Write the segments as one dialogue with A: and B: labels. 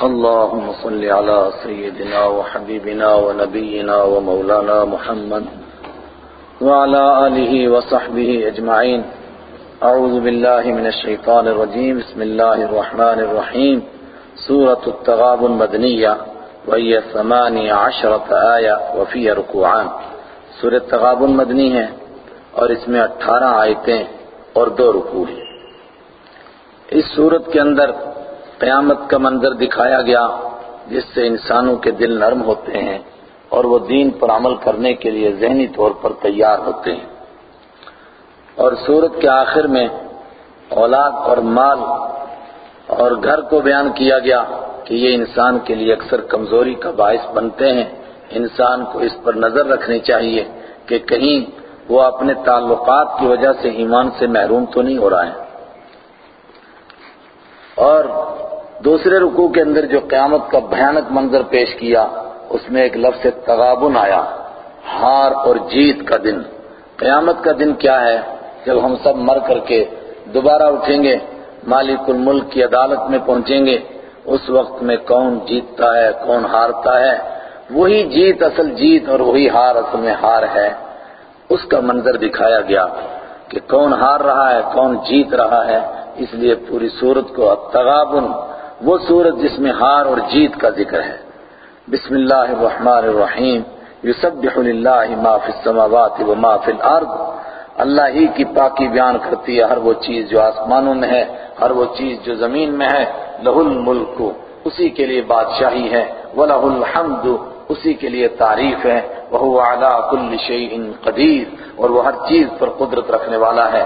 A: اللهم صل على سيدنا وحبيبنا ونبينا ومولانا محمد وعلى آله وصحبه أجمعين. أعوذ بالله من الشيطان الرجيم. بسم الله الرحمن الرحيم. سورة التغاب مدنية وهي ثمانية عشرة آية وفي ركوعان. سورة التغاب مدنی ہے، اور اس میں اٹھارہ آیتیں اور دو رکوع ہیں۔ اس سورت کے اندر قیامت کا منظر دکھایا گیا جس سے انسانوں کے دل نرم ہوتے ہیں اور وہ دین پر عمل کرنے کے لیے ذہنی طور پر تیار ہوتے ہیں۔ اور سورت کے آخر میں اولاد اور مال اور گھر کو بیان کیا گیا کہ یہ انسان کے لیے اکثر کمزوری کا باعث بنتے ہیں۔ انسان کو اس پر نظر رکھنی چاہیے کہ کہیں وہ اپنے تعلقات کی وجہ سے ایمان سے محروم تو نہیں ہو رہا ہے۔ اور دوسرے رکوع کے اندر جو قیامت کا بھیانک منظر پیش کیا، اس میں ایک لفظ تغابن آیا، ہار اور جیت کا دن۔ قیامت کا دن کیا ہے؟ جب ہم سب مر کر کے دوبارہ اٹھیں گے، مالک الملک کی عدالت میں پہنچیں گے، اس وقت میں کون جیتتا ہے، کون ہارتا ہے؟ وہی جیت اصل جیت اور وہی ہار اصل میں ہار ہے۔ اس کا منظر دکھایا گیا کہ کون ہار رہا ہے، کون جیت رہا ہے۔ اس لیے پوری صورت کو التغابن وہ صورت جس میں ہار اور جیت کا ذکر ہے۔ بسم اللہ الرحمن الرحیم۔ یسبح للہ ما فی السماوات و ما فی الارض۔ اللہ ہی کی پاکی بیان کرتی ہے ہر وہ چیز جو آسمانوں میں ہے، ہر وہ چیز جو زمین میں ہے۔ لہ الملک، اسی کے لیے بادشاہی ہے۔ وَلَهُ الْحَمْدُ، اسی کے لیے تعریف ہے۔ وَهُوَ عَلَى كُلِّ شَيْءٍ قَدِيرٌ اور وہ ہر چیز پر قدرت رکھنے والا ہے۔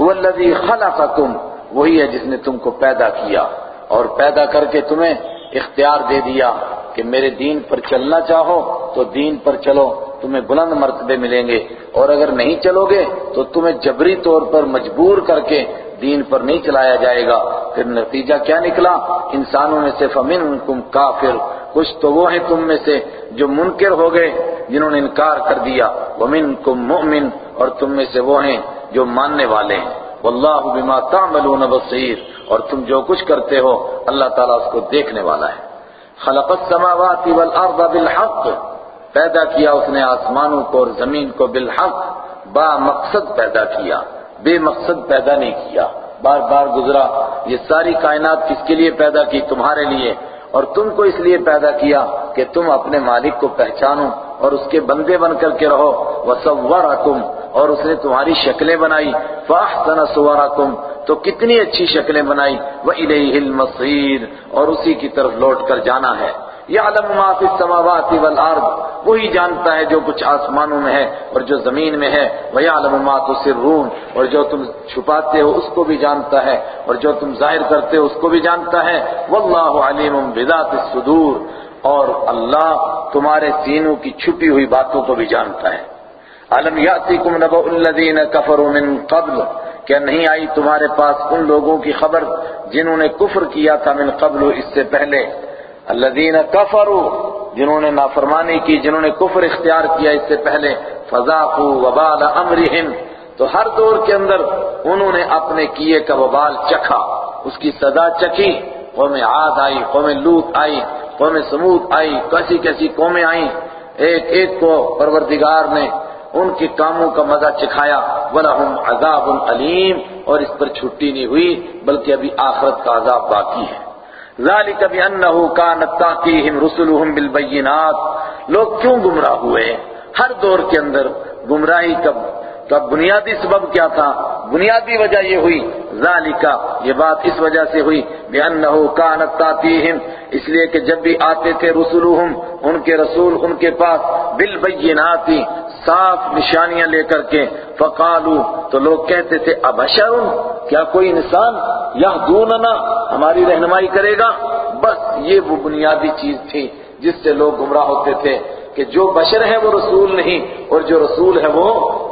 A: هُوَ الَّذِي خَلَقَكُمْ وہی ہے جس نے تم کو پیدا کیا اور پیدا کر کے تمہیں اختیار دے دیا کہ میرے دین پر چلنا چاہو تو دین پر چلو، تمہیں بلند مرتبے ملیں گے۔ اور اگر نہیں چلو گے تو تمہیں جبری طور پر مجبور کر کے دین پر نہیں چلایا جائے گا۔ پھر نتیجہ کیا نکلا؟ انسانوں میں سے فَمِنْكُمْ کافر، کچھ تو وہ ہیں تم میں سے جو منکر ہو گئے، جنہوں نے انکار کر دیا۔ وَمِنْكُمْ مُؤْمِن، اور تم میں سے وہ ہیں جو ماننے والے ہیں۔ واللہ بما تعملون بصیر اور تم جو کچھ کرتے ہو اللہ تعالیٰ اس کو دیکھنے والا ہے۔ خلق السماوات والارض بالحق، پیدا کیا اس نے آسمانوں کو اور زمین کو بالحق، با مقصد پیدا کیا، بے مقصد پیدا نہیں کیا۔ بار بار گزرا، یہ ساری کائنات کس کے لیے پیدا کی؟ تمہارے لیے۔ اور تم کو اس لیے پیدا کیا کہ تم اپنے مالک کو پہچانو اور اس کے بندے بن کر کے رہو۔ وَصَوَّرَكُمْ اور اس نے تمہاری شکلیں بنائی۔ فَأَحْسَنَ صُوَرَكُمْ، تو کتنی اچھی شکلیں بنائی۔ وَإِلَيْهِ الْمَصِيرُ، اور اسی کی طرف لوٹ کر جانا ہے۔ يَعْلَمُ مَا فِي السَّمَاوَاتِ وَالْأَرْضِ، وہی جانتا ہے جو کچھ آسمانوں میں ہے اور جو زمین میں ہے۔ وَيَعْلَمُ مَا تُسِرُّونَ، اور جو تم چھپاتے ہو اس کو بھی جانتا ہے۔ اور جو تم ظاہر کرتے ہو اس کو بھی جانتا ہے۔ وَاللَّهُ عَلِيمٌ بِذَاتِ الصُّدُورِ، اور اللہ تمہارے سینوں کی چھپی ہوئی باتوں کو بھی جانتا ہے۔ علم یاتیکم نبأ الذین کفروا من قبل کیا نہیں آئی تمہارے پاس ان لوگوں کی خبر جنہوں نے کفر کیا تھا من قبل اس سے پہلے الذین کفروا جنہوں نے نافرمانی کی، جنہوں نے کفر اختیار کیا اس سے پہلے، فذاقوا وبال امرهم تو ہر دور کے اندر انہوں نے اپنے کیے کا وبال چکھا۔ اس کی سزا چکھی۔ قوم عاد آئی، قوم لوط آئی، قوم سمود آئی، کیسی کیسی قومیں آئیں۔ ایک ایک کو پروردگار نے ان کے کاموں کا مزہ چکھایا، وَلَهُمْ عَذَابٌ عَلِيمٌ اور اس پر چھٹی نہیں ہوئی، بلکہ ابھی آخرت کا عذاب باقی ہے۔ ذَلِكَ بِأَنَّهُ كَانَتْ تَعْتِيهِمْ رُسُلُهُمْ بِالْبَيِّنَاتِ۔ لوگ کیوں گمراہ ہوئے؟ ہر دور کے اندر گمراہی کا کا بنیادی سبب کیا تھا؟ بنیادی وجہ یہ ہوئی، ذالکا، یہ بات اس وجہ سے ہوئی بِأَنَّهُ كَانَتْ تَعْتِيهِمْ اس لیے کہ جب بھی آتے تھے رسولہم، ان کے رسول، ان کے پاس بالبینات صاف نشانیاں لے کر کے، فقالو، تو لوگ کہتے تھے ابشر کیا کوئی انسان یہدوننا ہماری رہنمائی کرے گا؟ بس یہ وہ بنیادی چیز تھی جس سے لوگ گمراہ ہوتے تھے کہ جو بشر ہے وہ رسول نہیں، اور جو رسول ہے وہ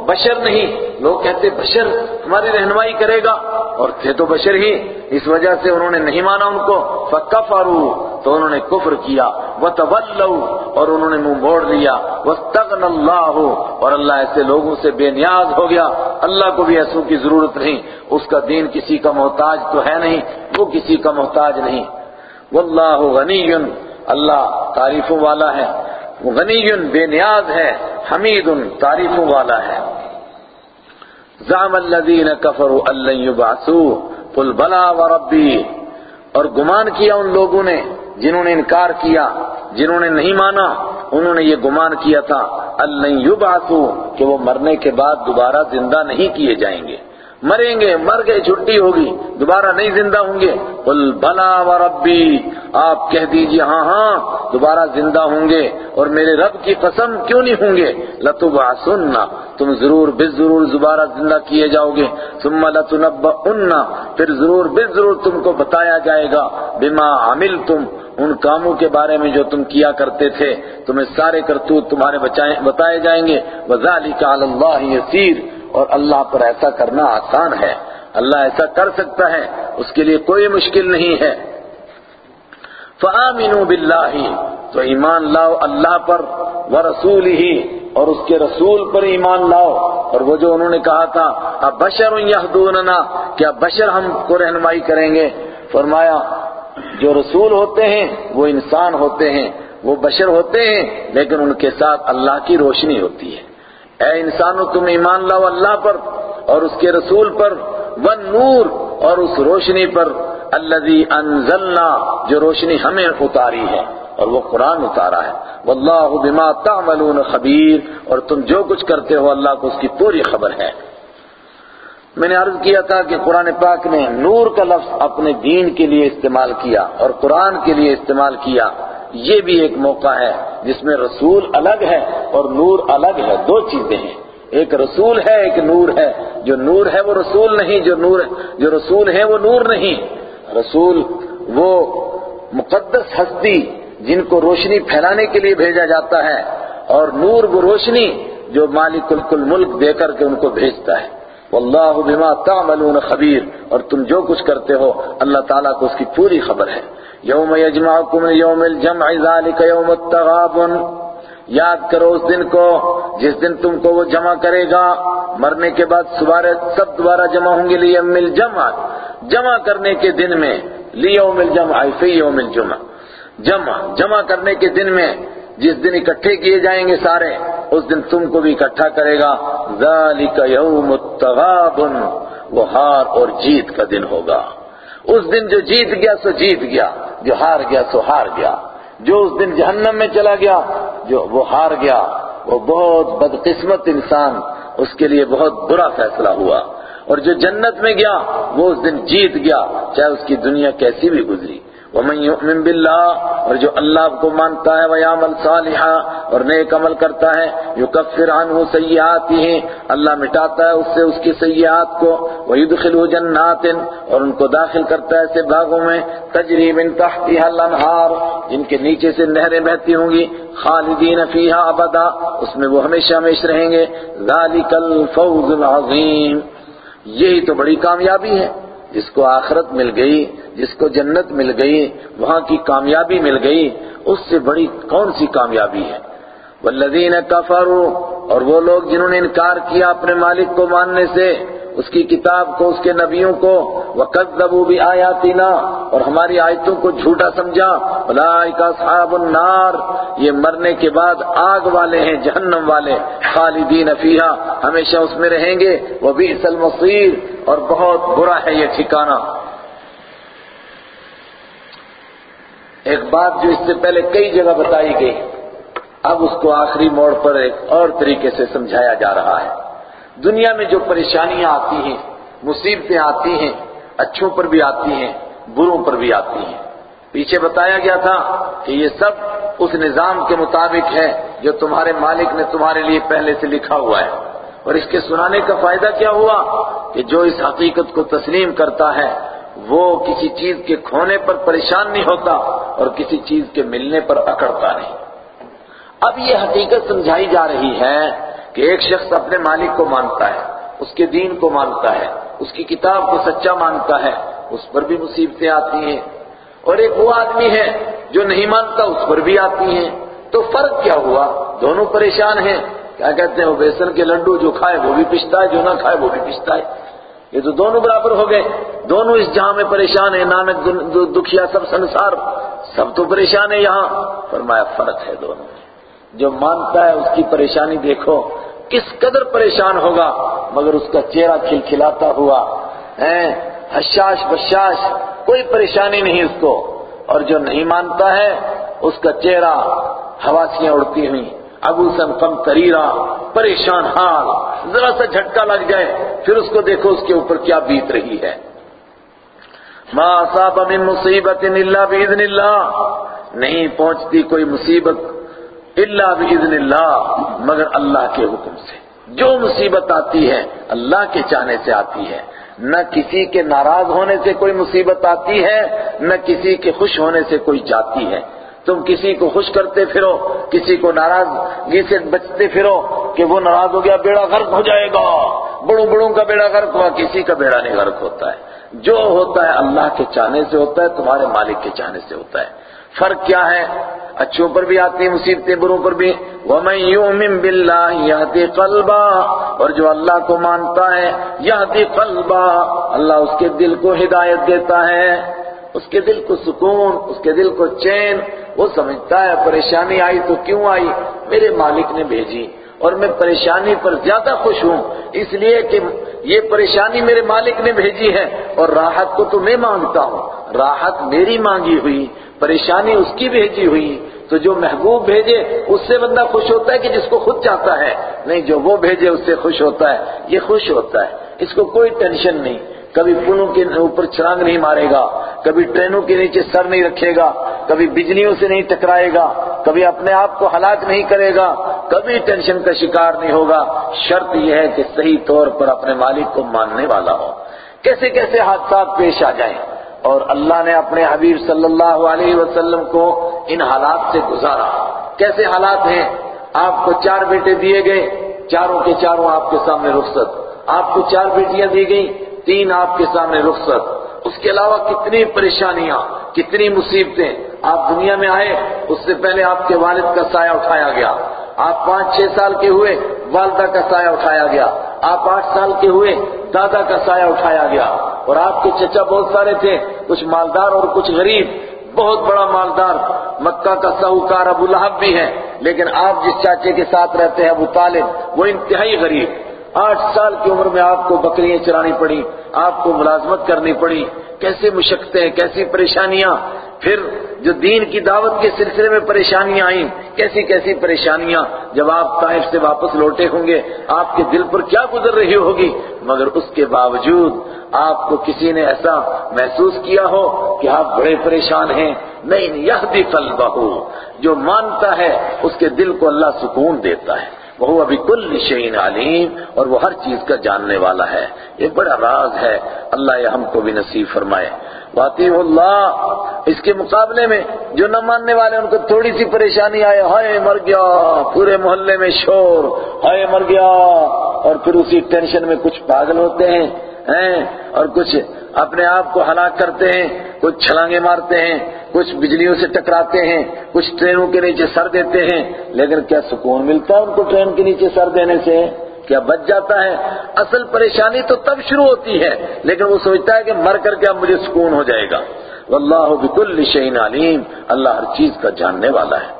A: بشر نہیں۔ لوگ کہتے بشر ہماری رہنمائی کرے گا۔ اور تھے تو بشر ہی۔ اس وجہ سے انہوں نے نہیں مانا ان کو۔ فَكَفَرُوا۔ تو انہوں نے کفر کیا۔ وَتَوَلَّوْا۔ اور انہوں نے منہ موڑ لیا۔ وَاسْتَغْنَ اللَّهُ۔ اور اللہ ایسے لوگوں سے بے نیاز ہو گیا۔ اللہ کو بھی ایسوں کی ضرورت نہیں۔ اس کا دین کسی کا محتاج تو ہے نہیں۔ وہ کسی کا محتاج نہیں۔ واللہ غنی اللہ تعریفوں والا ہے۔ غنی بے نیاز ہے۔ حمید تعریفوں والا ہے۔ زعم الذین کفروا ان لن یبعثوا قل بلا وربی. اور گمان کیا ان لوگوں نے جنہوں نے انکار کیا، جنہوں نے نہیں مانا، انہوں نے یہ گمان کیا تھا اللہ یبعثوا کہ وہ مرنے کے بعد دوبارہ زندہ نہیں کیے جائیں گے۔ مریں گے، مر گئے، چھٹی ہوگی، دوبارہ نہیں زندہ ہوں گے۔ قل بلا وربی آپ کہہ دیجیے ہاں ہاں دوبارہ زندہ ہوں گے۔ اور میرے رب کی قسم کیوں نہیں ہوں گے؟ لتبعثن، تم ضرور بے ضرور دوبارہ زندہ کیے جاؤ گے۔ ثم لتنبؤن، پھر ضرور بے ضرور تم کو بتایا جائے گا۔ بما عملتم، ان کاموں کے بارے میں جو تم کیا کرتے تھے۔ تمہیں سارے کرتوت تمہارے بتائے جائیں گے۔ وَذَلِكَ عَلَى اللَّهِ يَسِيرٌ اور اللہ پر ایسا کرنا آسان ہے۔ اللہ ایسا کر سکتا ہے، اس کے لیے کوئی مشکل نہیں ہے۔ فَآمِنُوا بِاللَّهِ، تو ایمان لاؤ اللہ پر، وَرَسُولِهِ، اور اس کے رسول پر ایمان لاؤ۔ اور وہ جو انہوں نے کہا تھا اب بشر یہدوننا کیا بشر ہم کو رہنمائی کریں گے۔ فرمایا، جو رسول ہوتے ہیں، وہ انسان ہوتے ہیں۔ وہ بشر ہوتے ہیں، لیکن ان کے ساتھ اللہ کی روشنی ہوتی ہے۔ اے انسانوں تم ایمان لاؤ اللہ پر اور اس کے رسول پر، ون نور اور اس روشنی پر الذي انزلنا، جو روشنی ہمیں اتاری ہے اور وہ قرآن اتارا ہے۔ واللہ بما تعملون خبیر، اور تم جو کچھ کرتے ہو اللہ کو اس کی پوری خبر ہے۔ میں نے عرض کیا تھا کہ قرآن پاک نے نور کا لفظ اپنے دین کے لیے استعمال کیا اور قرآن کے لیے استعمال کیا۔ یہ بھی ایک موقع ہے جس میں رسول الگ ہے۔ اور نور الگ ہے، دو چیزیں ہیں۔ ایک رسول ہے، ایک نور ہے۔ جو نور ہے وہ رسول نہیں، جو نور جو رسول ہے وہ نور نہیں۔ رسول وہ مقدس ہستی جن کو روشنی پھیلانے کے لیے بھیجا جاتا ہے، اور نور وہ روشنی جو مالک کل ملک دے کر کے ان کو بھیجتا ہے۔ واللہ بما تعملون خبیر۔ اور تم جو کچھ کرتے ہو، اللہ تعالیٰ کو اس کی پوری خبر ہے۔ یوم یجمعکم یوم الجمع ذالک یوم التغابن۔ یاد کرو اس دن کو، جس دن تم کو وہ جمع کرے گا۔ مرنے کے بعد سوارے سب دوبارہ جمع ہوں گے لیوم الجمع جمع۔ کرنے کے دن میں لیوم الجمع فی یوم الجمع جمع جمع کرنے کے دن میں جس دن اکٹھے کیے جائیں گے سارے، اس دن تم کو بھی اکٹھا کرے گا۔ ذالک یوم التغابن، وہ ہار اور جیت کا دن ہوگا۔ اس دن جو جیت گیا، سو جیت گیا، جو ہار گیا، سو ہار گیا۔ جو اس دن جہنم میں چلا گیا، جو وہ ہار گیا، وہ بہت بدقسمت انسان اس کے لیے بہت برا فیصلہ ہوا۔ اور جو جنت میں گیا، وہ اس دن جیت گیا، چاہے اس کی دنیا کیسی بھی گزری۔ ومن يؤمن باللہ اور جو اللہ کو مانتا ہے، ويعمل صالحا، اور نیک عمل کرتا ہے، يكفر عنه سیئاته اللہ مٹاتا ہے اس سے اس کی سیئات کو۔ ويدخله جنات، اور ان کو داخل کرتا ہے ایسے باغوں میں۔ تجری من تحتها الانہار جن کے نیچے سے نہریں بہتی ہوں گی۔ خالدین فیہا ابدا اس میں وہ ہمیشہ ہمیشہ رہیں گے۔ ذالک الفوز العظیم یہی تو بڑی کامیابی ہے۔ جس کو آخرت مل گئی، جس کو جنت مل گئی، وہاں کی کامیابی مل گئی، اس سے بڑی کون سی کامیابی ہے؟ والذین کفروا اور وہ لوگ جنہوں نے انکار کیا اپنے مالک کو ماننے سے اس کی کتاب کو، اس کے نبیوں کو وَقَذَّبُوا بِآيَاتِنَا، اور ہماری آیتوں کو جھوٹا سمجھا۔ اولئک اصحاب النار۔ یہ مرنے کے بعد آگ والے ہیں، جہنم والے، خالدین فیہا۔ ہمیشہ اس میں رہیں گے۔ وَبِئْسَ الْمَصِيرُ۔ اور بہت برا ہے یہ ٹھکانہ۔ ایک بات جو اس سے پہلے کئی جگہ بتائی گئی، اب اس کو آخری موڑ پر ایک اور طریقے سے سمجھایا جا رہا ہے۔ دنیا میں جو پریشانیاں آتی ہیں، مصیبتیں آتی ہیں، اچھوں پر بھی آتی ہیں، بروں پر بھی آتی ہیں۔ پیچھے بتایا گیا تھا کہ یہ سب اس نظام کے مطابق ہے جو تمہارے مالک نے تمہارے لیے پہلے سے لکھا ہوا ہے۔ اور اس کے سنانے کا فائدہ کیا ہوا؟ کہ جو اس حقیقت کو تسلیم کرتا ہے، وہ کسی چیز کے کھونے پر پریشان نہیں ہوتا اور کسی چیز کے ملنے پر اکڑتا نہیں۔ اب یہ حقیقت سمجھائی جا رہی ہے کہ ایک شخص اپنے مالک کو مانتا ہے، اس کے دین کو مانتا ہے، اس کی کتاب کو سچا مانتا ہے، اس پر بھی مصیبتیں آتی ہیں۔ اور ایک وہ آدمی ہے جو نہیں مانتا، اس پر بھی آتی ہیں۔ تو فرق کیا ہوا؟ دونوں پریشان ہیں۔ کیا کہتے ہیں، وہ بیسن کے لڈو جو کھائے، وہ بھی پچھتا ہے، جو نہ کھائے، وہ بھی پچھتا ہے۔ یہ تو دونوں برابر ہو گئے۔ دونوں اس جہاں میں پریشان ہیں، نانک دکھیا سب سنسار، سب تو پریشان ہے یہاں۔ فرمایا، فرق ہے دونوں میں۔ جو مانتا ہے اس کی پریشانی دیکھو، کس قدر پریشان ہوگا، مگر اس کا چہرہ کھلکھلاتا ہوا ہے حشاش بشاش، کوئی پریشانی نہیں اس کو۔ اور جو نہیں مانتا ہے، اس کا چہرہ حواسیاں اڑتی ہوئی۔ ابو سن کم تریرا پریشان حال، ذرا سا جھٹکا لگ جائے، پھر اس کو دیکھو اس کے اوپر کیا بیت رہی ہے۔ ما اصاب من مصیبت الا باذن اللہ۔ نہیں پہنچتی کوئی مصیبت الا باذن اللہ، مگر اللہ کے حکم سے۔ جو مصیبت آتی ہے، اللہ کے چاہنے سے آتی ہے۔ نہ کسی کے ناراض ہونے سے کوئی مصیبت آتی ہے، نہ کسی کے خوش ہونے سے کوئی جاتی ہے۔ تم کسی کو خوش کرتے پھرو، کسی کو ناراضگی سے بچتے پھرو کہ وہ ناراض ہو گیا، بیڑا غرق ہو جائے گا۔ بڑوں بڑوں کا بیڑا غرق ہوا، کسی کا بیڑا نہیں غرق ہوتا ہے۔ جو ہوتا ہے، اللہ کے چاہنے سے ہوتا ہے، تمہارے مالک کے چاہنے سے ہوتا ہے۔ فرق کیا ہے؟ اچھوں پر بھی آتی ہیں، مصیبتیں بروں پر بھی۔ وَمَن يُؤْمِن بِاللَّهِ يَهْدِ قَلْبًا اور جو اللہ کو مانتا ہے يَهْدِ قَلْبًا اللہ اس کے دل کو ہدایت دیتا ہے۔ اس کے دل کو سکون، اس کے دل کو چین۔ وہ سمجھتا ہے، پریشانی آئی تو کیوں آئی؟ میرے مالک نے بھیجی، اور میں پریشانی پر زیادہ خوش ہوں۔ اس لیے کہ یہ پریشانی میرے مالک نے بھیجی ہے، اور راحت کو تو میں مانگتا ہوں۔ راحت میری مانگی ہوئی، پریشانی اس کی بھیجی ہوئی، تو جو محبوب بھیجے، اس سے بندہ خوش ہوتا ہے کہ جس کو خود چاہتا ہے۔ نہیں، جو وہ بھیجے، اس سے خوش ہوتا ہے۔ یہ خوش ہوتا ہے۔ اس کو کوئی ٹینشن نہیں۔ کبھی پلوں کے اوپر چھلانگ نہیں مارے گا، کبھی ٹرینوں کے نیچے سر نہیں رکھے گا، کبھی بجلیوں سے نہیں ٹکرائے گا، کبھی اپنے آپ کو ہلاک نہیں کرے گا، کبھی ٹینشن کا شکار نہیں ہوگا۔ شرط یہ ہے کہ صحیح طور پر اپنے مالک کو ماننے والا ہو۔ کیسے کیسے حادثات پیش آ جائیں؟ اور اللہ نے اپنے حبیب صلی اللہ علیہ وسلم کو ان حالات سے گزارا۔ کیسے حالات ہیں؟ آپ کو چار بیٹے دیے گئے، چاروں کے چاروں آپ کے سامنے رخصت۔ آپ کو چار بیٹیاں دی گئیں، تین آپ کے سامنے رخصت۔ اس کے علاوہ کتنی پریشانیاں، کتنی مصیبتیں۔ آپ دنیا میں آئے، اس سے پہلے آپ کے والد کا سایہ اٹھایا گیا۔ آپ پانچ چھ سال کے ہوئے، والدہ کا سایہ اٹھایا گیا۔ آپ آٹھ سال کے ہوئے، دادا کا سایہ اٹھایا گیا۔ اور آپ کے چچا بہت سارے تھے، کچھ مالدار اور کچھ غریب۔ بہت بڑا مالدار۔ مکہ کا سہوکار ابو لہب بھی ہے، لیکن آپ جس چاچے کے ساتھ رہتے ہیں، ابو طالب، وہ انتہائی غریب۔ آٹھ سال کی عمر میں آپ کو بکریاں چرانی پڑی، آپ کو ملازمت کرنی پڑی۔ کیسے مشقتیں، کیسی پریشانیاں۔ پھر جو دین کی دعوت کے سلسلے میں پریشانیاں آئیں، کیسی کیسی پریشانیاں۔ جب آپ طائف سے واپس لوٹے ہوں گے، آپ کے دل پر کیا گزر رہی ہوگی؟ مگر اس کے باوجود آپ کو کسی نے ایسا محسوس کیا ہو کہ آپ بڑے پریشان ہیں؟ نہیں یہ بھی قلبہ، جو مانتا ہے، اس کے دل کو اللہ سکون دیتا ہے۔ وہ ابھی کل شعین علیم، اور وہ ہر چیز کا جاننے والا ہے۔ یہ بڑا راز ہے۔ اللہ یہ ہم کو بھی نصیب فرمائے۔ واطی اللہ، اس کے مقابلے میں جو نہ ماننے والے، ان کو تھوڑی سی پریشانی آئے۔ ہائے، مر گیا، پورے محلے میں شور۔ ہائے، مر گیا۔ اور پھر اسی ٹینشن میں کچھ پاگل ہوتے ہیں اور کچھ اپنے آپ کو ہلاک کرتے ہیں، کچھ چھلانگے مارتے ہیں، کچھ بجلیوں سے ٹکراتے ہیں، کچھ ٹرینوں کے نیچے سر دیتے ہیں۔ لیکن کیا سکون ملتا ہے ان کو ٹرین کے نیچے سر دینے سے؟ کیا بچ جاتا ہے؟ اصل پریشانی تو تب شروع ہوتی ہے، لیکن وہ سوچتا ہے کہ مر کر کے اب مجھے سکون ہو جائے گا۔ واللہ بكل شيء علیم، اللہ ہر چیز کا جاننے والا ہے۔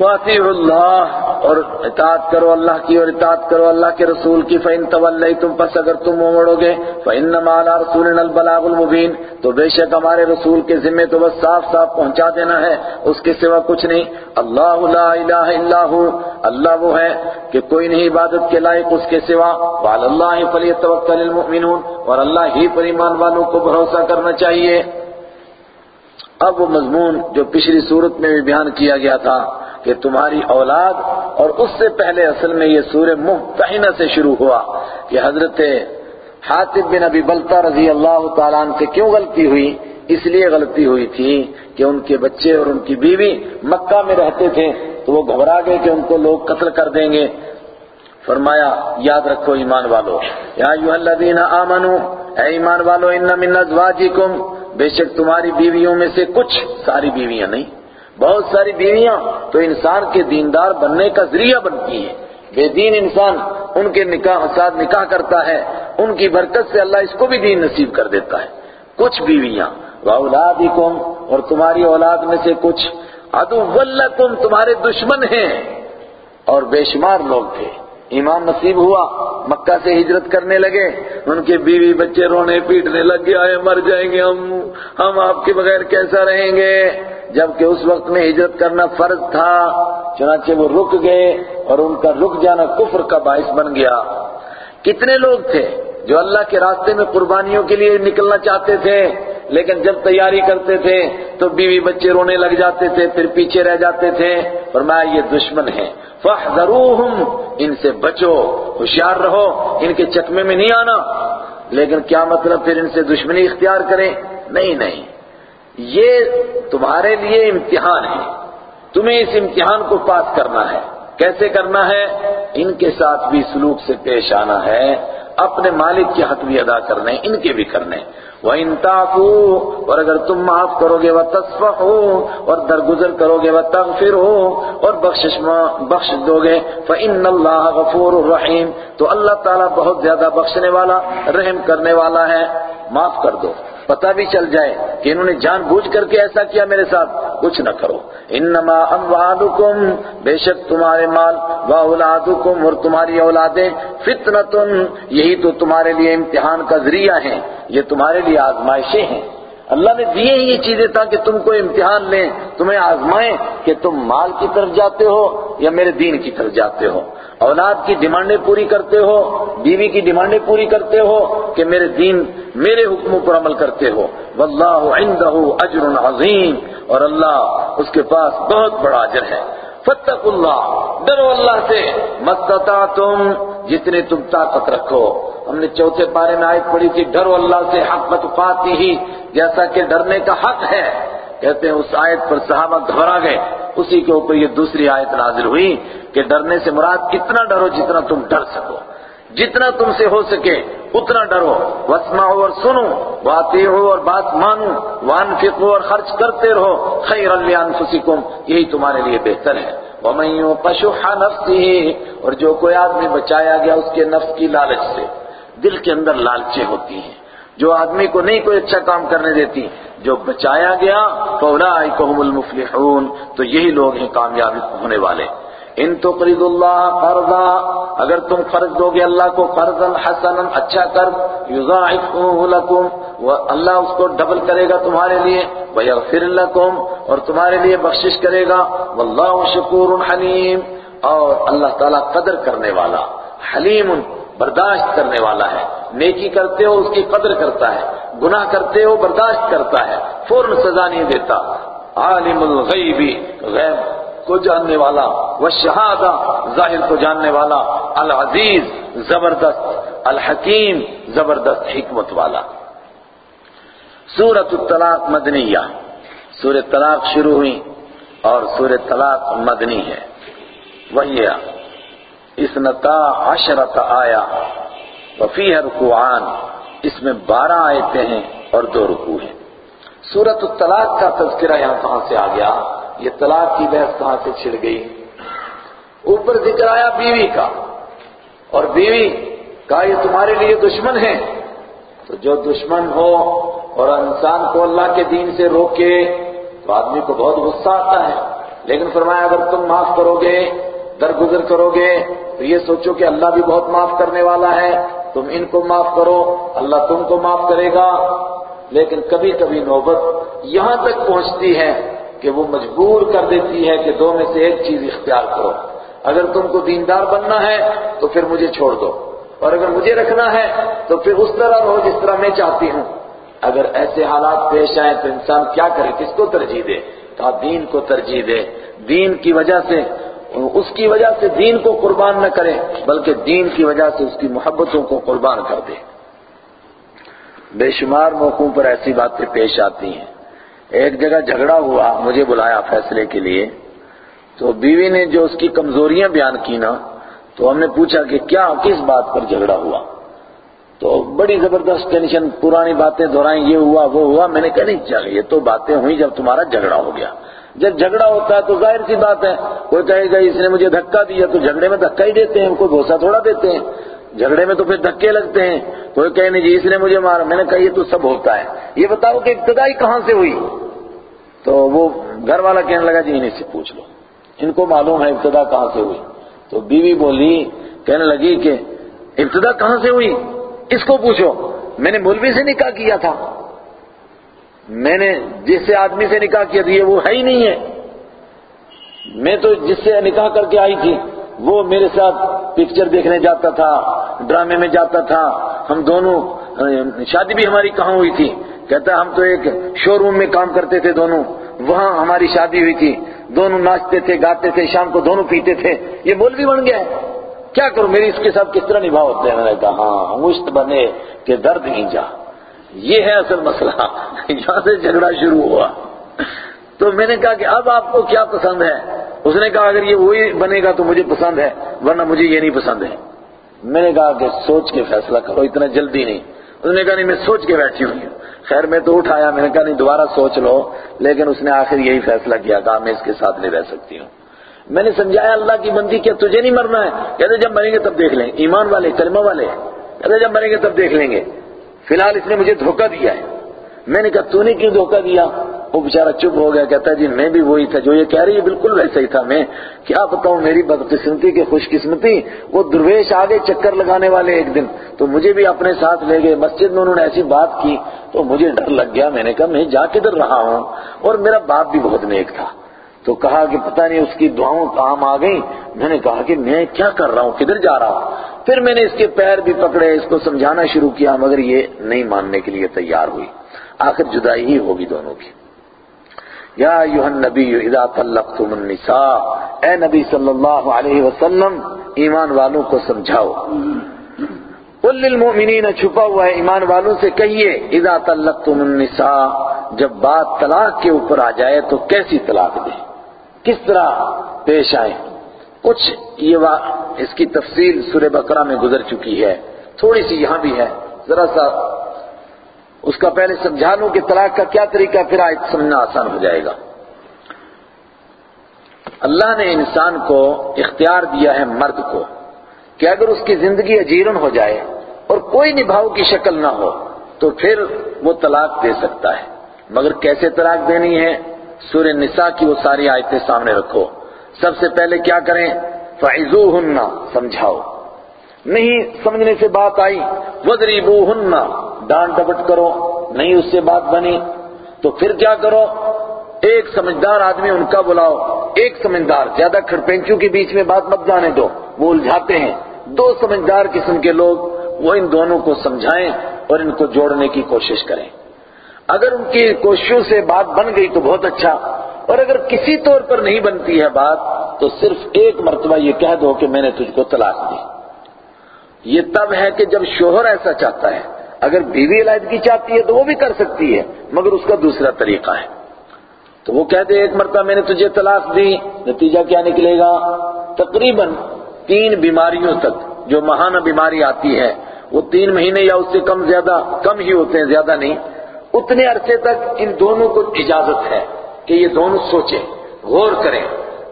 A: واطیع اللہ اور اطاعت کرو اللہ کی اور اطاعت کرو اللہ کے رسول کی، فَإِن تَوَلَّيْتُمْ پس اگر تم موڑو گے فَإِنَّمَا عَلَىٰ رَسُولِنَا الْبَلَاغُ الْمُبِينَ۔ تو بے شک ہمارے رسول کے ذمے تو بس صاف صاف پہنچا دینا ہے، اس کے سوا کچھ نہیں۔ اللہ لا الہ الا ہو، اللہ وہ ہے کہ کوئی نہیں عبادت کے لائق اس کے سوا۔ وعلى اللَّهِ فَلْيَتَوَكَّلِ الْمُؤْمِنُونَ۔ اور اللہ ہی پر ایمان والوں کو بھروسہ کرنا چاہیے۔ اب وہ مضمون جو پچھلی صورت میں بھی بیان کیا گیا تھا۔ کہ تمہاری اولاد اور اس سے پہلے اصل میں یہ سورہ ممتحنہ سے شروع ہوا کہ حضرت حاطب بن ابی بلتا رضی اللہ تعالیٰ عنہ سے کیوں غلطی ہوئی؟ اس لیے غلطی ہوئی تھی کہ ان کے بچے اور ان کی بیوی مکہ میں رہتے تھے تو وہ گھبرا گئے کہ ان کو لوگ قتل کر دیں گے۔ فرمایا، یاد رکھو ایمان والو۔ یا ایوہ الذین آمنو، اے ایمان والو، ان من ازواجکم، بے شک تمہاری بیویوں میں سے کچھ ساری بیویاں نہیں۔ بہت ساری بیویاں تو انسان کے دیندار بننے کا ذریعہ بنتی ہیں۔ بے دین انسان ان کے نکاح ساتھ نکاح کرتا ہے۔ ان کی برکت سے اللہ اس کو بھی دین نصیب کر دیتا ہے۔ کچھ بیویاں وَأَوْلَادِكُمْ اور تمہاری اولاد میں سے کچھ عَدُوًّا لَكُمْ تمہارے دشمن ہیں۔ اور بے شمار لوگ تھے۔ ایمان نصیب ہوا، مکہ سے ہجرت کرنے لگے۔ ان کے بیوی بچے رونے پیٹنے لگ گیا ہے مر جائیں گے۔ ہم ہم آپ کے بغیر کیسا رہیں گے؟ جبکہ اس وقت میں ہجرت کرنا فرض تھا، چنانچہ وہ رک گئے اور ان کا رک جانا کفر کا باعث بن گیا۔ کتنے لوگ تھے جو اللہ کے راستے میں قربانیوں کے لیے نکلنا چاہتے تھے، لیکن جب تیاری کرتے تھے تو بیوی بچے رونے لگ جاتے تھے، پھر پیچھے رہ جاتے تھے۔ فرمایا، یہ دشمن ہیں۔ فَحْذَرُوهُمْ ان سے بچو، ہوشیار رہو، ان کے چکمے میں نہیں آنا۔ لیکن کیا مطلب پھر ان سے دشمنی اختیار کریں؟ نہیں نہیں۔ یہ تمہارے لیے امتحان ہے۔ تمہیں اس امتحان کو پاس کرنا ہے۔ کیسے کرنا ہے؟ ان کے ساتھ بھی سلوک سے پیش آنا ہے۔ اپنے مالک کے حق بھی ادا کرنے، ان کے بھی کرنے۔ وَإِن تَعْفُوا، اور اگر تم معاف کرو گے، وَتَصْفَحُوا، اور درگزر کرو گے، وَتَغْفِرُوا، اور بخشش بخش دو گے، فَإِنَّ اللَّهَ غَفُورٌ رَحِيمٌ۔ تو اللہ تعالیٰ بہت زیادہ بخشنے والا، رحم کرنے والا ہے۔ معاف کر دو۔ پتہ بھی چل جائے کہ انہوں نے جان بوجھ کر کے ایسا کیا میرے ساتھ، کچھ نہ کرو۔ انما اموالکم، بے شک تمہارے مال و اولادکم اور تمہاری اولادیں فتنتن یہی تو تمہارے لیے امتحان کا ذریعہ ہیں، یہ تمہارے لیے آزمائشیں ہیں۔ اللہ نے دیے ہی یہ چیزیں تاکہ تم کو امتحان لیں تمہیں آزمائیں کہ تم مال کی طرف جاتے ہو یا میرے دین کی طرف جاتے ہو۔ اولاد کی ڈیمانڈیں پوری کرتے ہو، بیوی کی ڈیمانڈیں پوری کرتے ہو کہ میرے دین میرے حکموں پر عمل کرتے ہو۔ واللہ عنده اجر عظیم اور اللہ اس کے پاس بہت بڑا اجر ہے۔ فتق اللہ، ڈرو اللہ سے۔ مستطاعتم جتنے تم طاقت رکھو۔ ہم نے چوتھے پارے میں آیت پڑھی تھی، ڈرو اللہ سے، حق متفاتی ہی۔ جیسا کہ ڈرنے کا حق ہے۔ کہتے ہیں، اس آیت پر صحابہ گھبرا گئے۔ اسی کے اوپر یہ دوسری آیت نازل ہوئی کہ ڈرنے سے مراد کتنا ڈرو جتنا تم ڈر سکو۔ جتنا تم سے ہو سکے اتنا ڈرو۔ وسمعو اور سنو واطیعو اور بات مانو۔ وانفقو اور خرچ کرتے رہو۔ خیر لانفسکم یہی تمہارے لیے بہتر ہے۔ وَمَن يُوقَ نَفْسِهِ اور جو کوئی آدمی بچایا گیا اس کے نفس کی لالچ سے، دل کے اندر لالچیں ہوتی ہیں۔ جو آدمی کو نہیں کوئی اچھا کام کرنے دیتی، جو بچایا گیا فَأُولَئِكَ هُمُ الْمُفْلِحُونَ، تو یہی لوگ ہیں کامیاب ہونے والے۔ ان تو اللہ قرضا، اگر تم قرض دو گے اللہ کو قرضا حسنا اچھا قرض یضاعفه لكم اللہ اس کو ڈبل کرے گا تمہارے لیے، ویغفر لكم اور تمہارے لیے بخشش کرے گا، واللہ شکور حلیم۔ اور اللہ تعالیٰ قدر کرنے والا، حلیم، برداشت کرنے والا ہے۔ نیکی کرتے ہو اس کی قدر کرتا ہے، گناہ کرتے ہو برداشت کرتا ہے، فوراً سزا نہیں دیتا۔ عالم الغیبی غیب۔ کو جاننے والا، وہ شہادہ ظاہر کو جاننے والا، العزیز، زبردست، الحکیم، زبردست حکمت والا۔ سورت الطلاق مدنیہ۔ سورہ طلاق شروع ہوئی اور سورہ طلاق مدنی ہے۔ وہی اس نتا عشرت آیا وفیہ رکوعان۔ اس میں بارہ آیتیں ہیں اور دو رکوع ہیں۔ سورت الطلاق کا تذکرہ یہاں کہاں سے آ گیا؟ یہ طلاق کی بحث کہاں سے چھڑ گئی؟ اوپر ذکر آیا بیوی کا۔ اور بیوی کا یہ تمہارے لیے دشمن ہے۔ تو جو دشمن ہو اور انسان کو اللہ کے دین سے روکے، تو آدمی کو بہت غصہ آتا ہے۔ لیکن فرمایا، اگر تم معاف کرو گے درگزر کرو گے تو یہ سوچو کہ اللہ بھی بہت معاف کرنے والا ہے۔ تم ان کو معاف کرو، اللہ تم کو معاف کرے گا۔ لیکن کبھی کبھی نوبت یہاں تک پہنچتی ہے۔ کہ وہ مجبور کر دیتی ہے کہ دو میں سے ایک چیز اختیار کرو۔ اگر تم کو دیندار بننا ہے تو پھر مجھے چھوڑ دو۔ اور اگر مجھے رکھنا ہے تو پھر اس طرح رہو جس طرح میں چاہتی ہوں۔ اگر ایسے حالات پیش آئیں تو انسان کیا کرے؟ کس کو ترجیح دے؟ کہا دین کو ترجیح دے۔ دین کی وجہ سے، اس کی وجہ سے دین کو قربان نہ کرے، بلکہ دین کی وجہ سے اس کی محبتوں کو قربان کر دے۔ بے شمار موقعوں پر ایسی باتیں پیش آتی ہیں۔ ایک جگہ جھگڑا ہوا، مجھے بلایا فیصلے کے لیے۔ تو بیوی نے جو اس کی کمزوریاں بیان کی نا، تو ہم نے پوچھا کہ کیا، کس بات پر جھگڑا ہوا؟ تو بڑی زبردست ٹینشن، پرانی باتیں دہرائیں، یہ ہوا، وہ ہوا۔ میں نے کہا، نہیں، چل، یہ تو باتیں ہوئی جب تمہارا جھگڑا ہو گیا۔ جب جھگڑا ہوتا ہے تو ظاہر سی بات ہے، کوئی کہے گا، اس نے مجھے دھکا دیا، تو جھگڑے میں دھکا ہی دیتے ہیں کوئی بھوسا تھوڑا دیتے ہیں۔ جھگڑے میں تو پھر دھکے لگتے ہیں۔ کوئی کہے جی اس نے مجھے مارا۔ میں نے کہا یہ تو سب ہوتا ہے۔ یہ بتاؤ کہ ابتدائی کہاں سے ہوئی؟ تو وہ گھر والا کہنے لگا جی انہیں سے پوچھ لو۔ ان کو معلوم ہے ابتدا کہاں سے ہوئی۔ تو بیوی بولی، کہنے لگی کہ ابتدا کہاں سے ہوئی؟ اس کو پوچھو۔ میں نے مولوی سے نکاح کیا تھا۔ میں نے جس سے آدمی سے نکاح کیا تھا یہ وہ ہے ہی نہیں ہے۔ میں تو جس سے نکاح کر کے آئی تھی۔ وہ میرے ساتھ پکچر دیکھنے جاتا تھا ڈرامے میں جاتا تھا۔ ہم دونوں، شادی بھی ہماری کہاں ہوئی تھی؟ کہتا ہم تو ایک شو روم میں کام کرتے تھے دونوں۔ وہاں ہماری شادی ہوئی تھی۔ دونوں ناچتے تھے، گاتے تھے، شام کو دونوں پیتے تھے۔ یہ مولوی بن گیا کیا کروں؟ میری اس کے ساتھ کس طرح نبھا ہوتے ہیں میں نے کہا ہاں مشت بنے کہ درد نہیں جا۔ یہ ہے اصل مسئلہ۔ یہاں سے جھگڑا شروع ہوا۔ تو میں نے کہا کہ اب آپ کو کیا پسند ہے؟ اس نے کہا، اگر یہ وہی بنے گا تو مجھے پسند ہے، ورنہ مجھے یہ نہیں پسند ہے۔ میں نے کہا کہ سوچ کے فیصلہ کرو، اتنا جلدی نہیں۔ اس نے کہا، نہیں، میں سوچ کے بیٹھی ہوئی ہوں۔ خیر، میں تو اٹھایا، میں نے کہا، نہیں، دوبارہ سوچ لو۔ لیکن اس نے آخر یہی فیصلہ کیا، کہا، میں اس کے ساتھ نہیں رہ سکتی ہوں۔ میں نے سمجھایا، اللہ کی بندی کیا، تجھے نہیں مرنا ہے۔ کہتے جب مریں گے تب دیکھ لیں۔ ایمان والے، کلمہ والے۔ کہتے جب مریں گے تب دیکھ لیں گے۔ فی الحال اس نے مجھے دھوکہ دیا ہے۔ میں نے کہا، تو نے کیوں دھوکہ دیا؟ وہ بیچارہ چپ ہو گیا، کہتا ہے جی میں بھی وہی تھا جو یہ کہہ رہی ہے، بالکل ویسا ہی تھا۔ میں کیا بتاؤں، میری بدقسمتی کی خوش قسمتی وہ درویش آگے چکر لگانے والے ایک دن۔ تو مجھے بھی اپنے ساتھ لے گئے، مسجد میں انہوں نے ایسی بات کی، تو مجھے ڈر لگ گیا۔ میں نے کہا، میں جا کدھر رہا ہوں؟ اور میرا باپ بھی بہت نیک تھا۔ تو کہا کہ پتہ نہیں، اس کی دعاؤں کام آ گئی میں نے کہا کہ میں کیا کر رہا ہوں؟ کدھر جا رہا ہوں؟ پھر میں نے اس کے پیر بھی پکڑے، اس کو سمجھانا شروع کیا، مگر یہ نہیں ماننے کے لیے تیار ہوئی۔ آخر جدائی ہی ہوگی دونوں کی۔ یا النبی اذا طلقتم النساء، اے نبی صلی اللہ علیہ وسلم، ایمان والوں کو سمجھاؤ۔ قل للمؤمنین، چھپا ہوا ہے ایمان والوں سے کہیے، اذا طلقتم النساء، جب بات طلاق کے اوپر آ جائے تو کیسی طلاق دیں؟ کس طرح پیش آئے کچھ یہ اس کی تفصیل سورہ بقرہ میں گزر چکی ہے، تھوڑی سی یہاں بھی ہے، ذرا سا اس کا پہلے سمجھا لوں کہ طلاق کا کیا طریقہ، پھر آئے سمجھنا آسان ہو جائے گا۔ اللہ نے انسان کو اختیار دیا ہے مرد کو کہ اگر اس کی زندگی اجیرن ہو جائے اور کوئی نبھاؤ کی شکل نہ ہو، تو پھر وہ طلاق دے سکتا ہے۔ مگر کیسے طلاق دینی ہے؟ سورہ نساء کی وہ ساری آیتیں سامنے رکھو۔ سب سے پہلے کیا کریں؟ فعزوہن سمجھاؤ۔ نہیں سمجھنے سے بات آئی۔ وضربوہن ڈانٹ ڈپٹ کرو، نہیں اس سے بات بنی۔ تو پھر کیا کرو؟ ایک سمجھدار آدمی ان کا بلاؤ، ایک سمجھدار، زیادہ کھڑپینچوں کے بیچ میں بات مت جانے دو۔ وہ الجھاتے ہیں۔ دو سمجھدار قسم کے لوگ، وہ ان دونوں کو سمجھائیں اور ان کو جوڑنے کی کوشش کریں۔ اگر ان کی کوششوں سے بات بن گئی تو بہت اچھا۔ اور اگر کسی طور پر نہیں بنتی ہے بات، تو صرف ایک مرتبہ یہ کہہ دو کہ میں نے تجھ کو طلاق دی۔ یہ تب ہے کہ جب شوہر ایسا چاہتا ہے، اگر بیوی علیحدگی چاہتی ہے تو وہ بھی کر سکتی ہے، مگر اس کا دوسرا طریقہ ہے۔ تو وہ کہتے ایک مرتبہ میں نے تجھے طلاق دی، نتیجہ کیا نکلے گا؟ تقریباً تین بیماریوں تک، جو ماہانہ بیماری آتی ہے، وہ تین مہینے یا اس سے کم زیادہ، کم ہی ہوتے ہیں، زیادہ نہیں۔ اتنے عرصے تک ان دونوں کو اجازت ہے کہ یہ دونوں سوچیں، غور کریں۔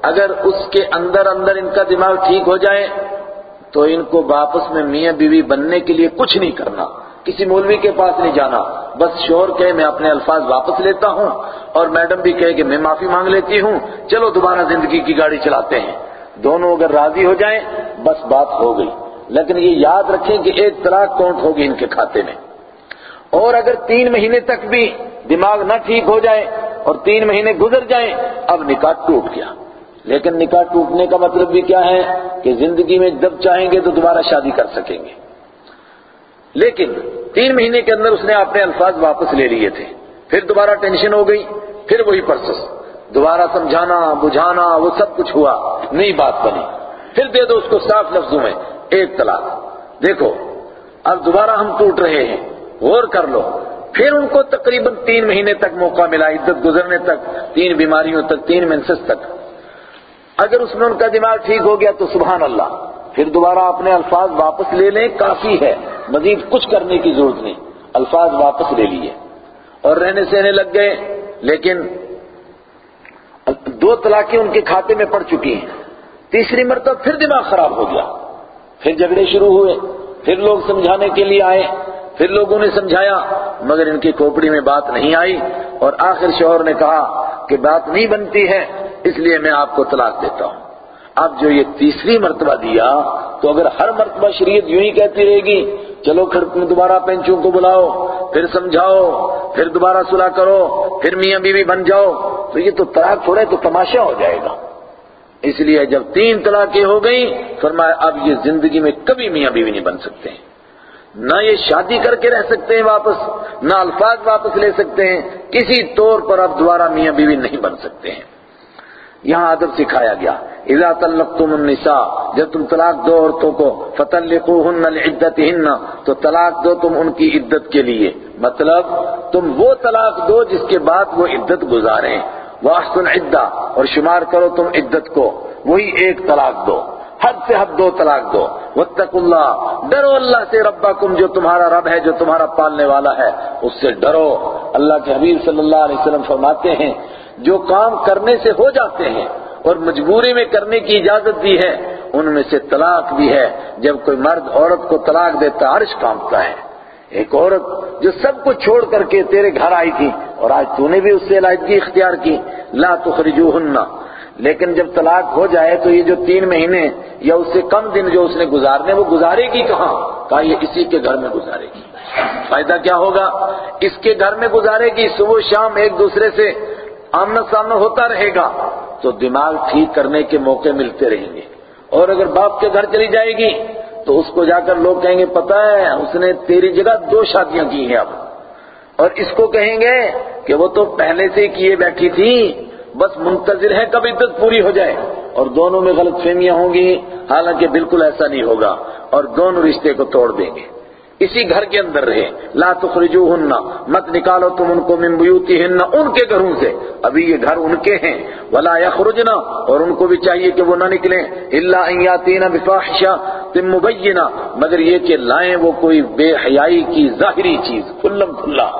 A: اگر اس کے اندر اندر ان کا دماغ ٹھیک ہو جائے تو ان کو واپس میں میاں بیوی بننے کے لیے کچھ نہیں کرنا، کسی مولوی کے پاس نہیں جانا۔ بس شور کہے، میں اپنے الفاظ واپس لیتا ہوں اور میڈم بھی کہے کہ میں معافی مانگ لیتی ہوں، چلو دوبارہ زندگی کی گاڑی چلاتے ہیں۔ دونوں اگر راضی ہو جائیں، بس بات ہو گئی۔ لیکن یہ یاد رکھیں کہ ایک طلاق کاؤنٹ ہوگی ان کے کھاتے میں۔ اور اگر تین مہینے تک بھی دماغ نہ ٹھیک ہو جائے اور تین مہینے گزر جائیں، اب نکاح ٹوٹ گیا۔ لیکن نکاح ٹوٹنے کا مطلب بھی کیا ہے کہ زندگی میں جب چاہیں گے تو دوبارہ شادی کر سکیں گے۔ لیکن تین مہینے کے اندر اس نے اپنے الفاظ واپس لے لیے تھے۔ پھر دوبارہ ٹینشن ہو گئی، پھر وہی پرسس۔ دوبارہ سمجھانا، بجھانا، وہ سب کچھ ہوا، نئی بات بنی۔ پھر دے دو اس کو صاف لفظوں میں، ایک طلاق۔ دیکھو، اب دوبارہ ہم ٹوٹ رہے ہیں، غور کر لو۔ پھر ان کو تقریباً تین مہینے تک موقع ملا، عدت گزرنے تک، تین بیماریوں تک، تین منسس تک۔ اگر اس میں ان کا دماغ ٹھیک ہو گیا تو سبحان اللہ، پھر دوبارہ اپنے الفاظ واپس لے لیں، کافی ہے، مزید کچھ کرنے کی ضرورت نہیں، الفاظ واپس لے لیے۔ اور رہنے سہنے لگ گئے، لیکن دو طلاقیں ان کے کھاتے میں پڑ چکی ہیں۔ تیسری مرتبہ پھر دماغ خراب ہو گیا۔ پھر جھگڑے شروع ہوئے، پھر لوگ سمجھانے کے لیے آئے، پھر لوگوں نے سمجھایا، مگر ان کی کھوپڑی میں بات نہیں آئی۔ اور آخر شوہر نے کہا کہ بات نہیں بنتی ہے اس لیے میں آپ کو طلاق دیتا ہوں۔ اب جو یہ تیسری مرتبہ دیا، تو اگر ہر مرتبہ شریعت یوں ہی کہتی رہے گی، چلو پھر تم دوبارہ پینچوں کو بلاؤ، پھر سمجھاؤ، پھر دوبارہ صلح کرو، پھر میاں بیوی بن جاؤ، تو یہ تو طلاق تھوڑے تو تماشا ہو جائے گا۔ اس لیے جب تین طلاقیں ہو گئی فرمایا اب یہ زندگی میں کبھی میاں بیوی نہیں بن سکتے۔ ہیں نہ یہ شادی کر کے رہ سکتے ہیں واپس، نہ الفاظ واپس لے سکتے ہیں، کسی طور پر اب دوبارہ میاں بیوی نہیں بن سکتے ہیں۔ یہاں ادب سکھایا گیا۔ اذا طلقتم النساء، جب تم طلاق دو عورتوں کو، فطلقوهن لعدتهن، تو طلاق دو تم ان کی عدت کے لیے۔ مطلب تم وہ طلاق دو جس کے بعد وہ عدت گزاریں۔ واحسن عدہ اور شمار کرو تم عدت کو۔ وہی ایک طلاق دو۔ حد سے حد دو طلاق دو۔ واتقوا اللہ ڈرو اللہ سے ربکم جو تمہارا رب ہے، جو تمہارا پالنے والا ہے۔ اس سے ڈرو۔ اللہ کے حبیب صلی اللہ علیہ وسلم فرماتے ہیں جو کام کرنے سے ہو جاتے ہیں اور مجبوری میں کرنے کی اجازت دی ہے، ان میں سے طلاق بھی ہے۔ جب کوئی مرد عورت کو طلاق دیتا عرش کامتا ہے۔ ایک عورت جو سب کو چھوڑ کر کے تیرے گھر آئی تھی، اور آج تو نے بھی اس سے علاحدگی اختیار کی۔ لا تخرجوہن لیکن جب طلاق ہو جائے تو یہ جو تین مہینے یا اس سے کم دن جو اس نے گزارنے، وہ گزارے گی کہاں؟ کہا یہ اسی کے گھر میں گزارے گی۔ فائدہ کیا ہوگا؟ اس کے گھر میں گزارے گی، صبح شام ایک دوسرے سے آمنا سامنا ہوتا رہے گا تو دماغ ٹھیک کرنے کے موقع ملتے رہیں گے۔ اور اگر باپ کے گھر چلی جائے گی تو اس کو جا کر لوگ کہیں گے، پتہ ہے، اس نے تیری جگہ دو شادیاں کی ہیں اب۔ اور اس کو کہیں گے کہ وہ تو پہلے سے کیے بیٹھی تھی، بس منتظر ہے کب عدت پوری ہو جائے۔ اور دونوں میں غلط فہمیاں ہوں گی، حالانکہ بالکل ایسا نہیں ہوگا۔ اور دونوں رشتے کو توڑ دیں گے۔ اسی گھر کے اندر رہے لا تخرجوہن، مت نکالو تم ان کو من بیوتہن ان کے گھروں سے۔ ابھی یہ گھر ان کے ہیں۔ ولا یخرجنا اور ان کو بھی چاہیے کہ وہ نہ نکلیں۔ الا ان یاتینا بفاحشہ، تم مبینہ۔ مگر یہ کہ لائیں وہ کوئی بے حیائی کی ظاہری چیز، کھلم کھلا۔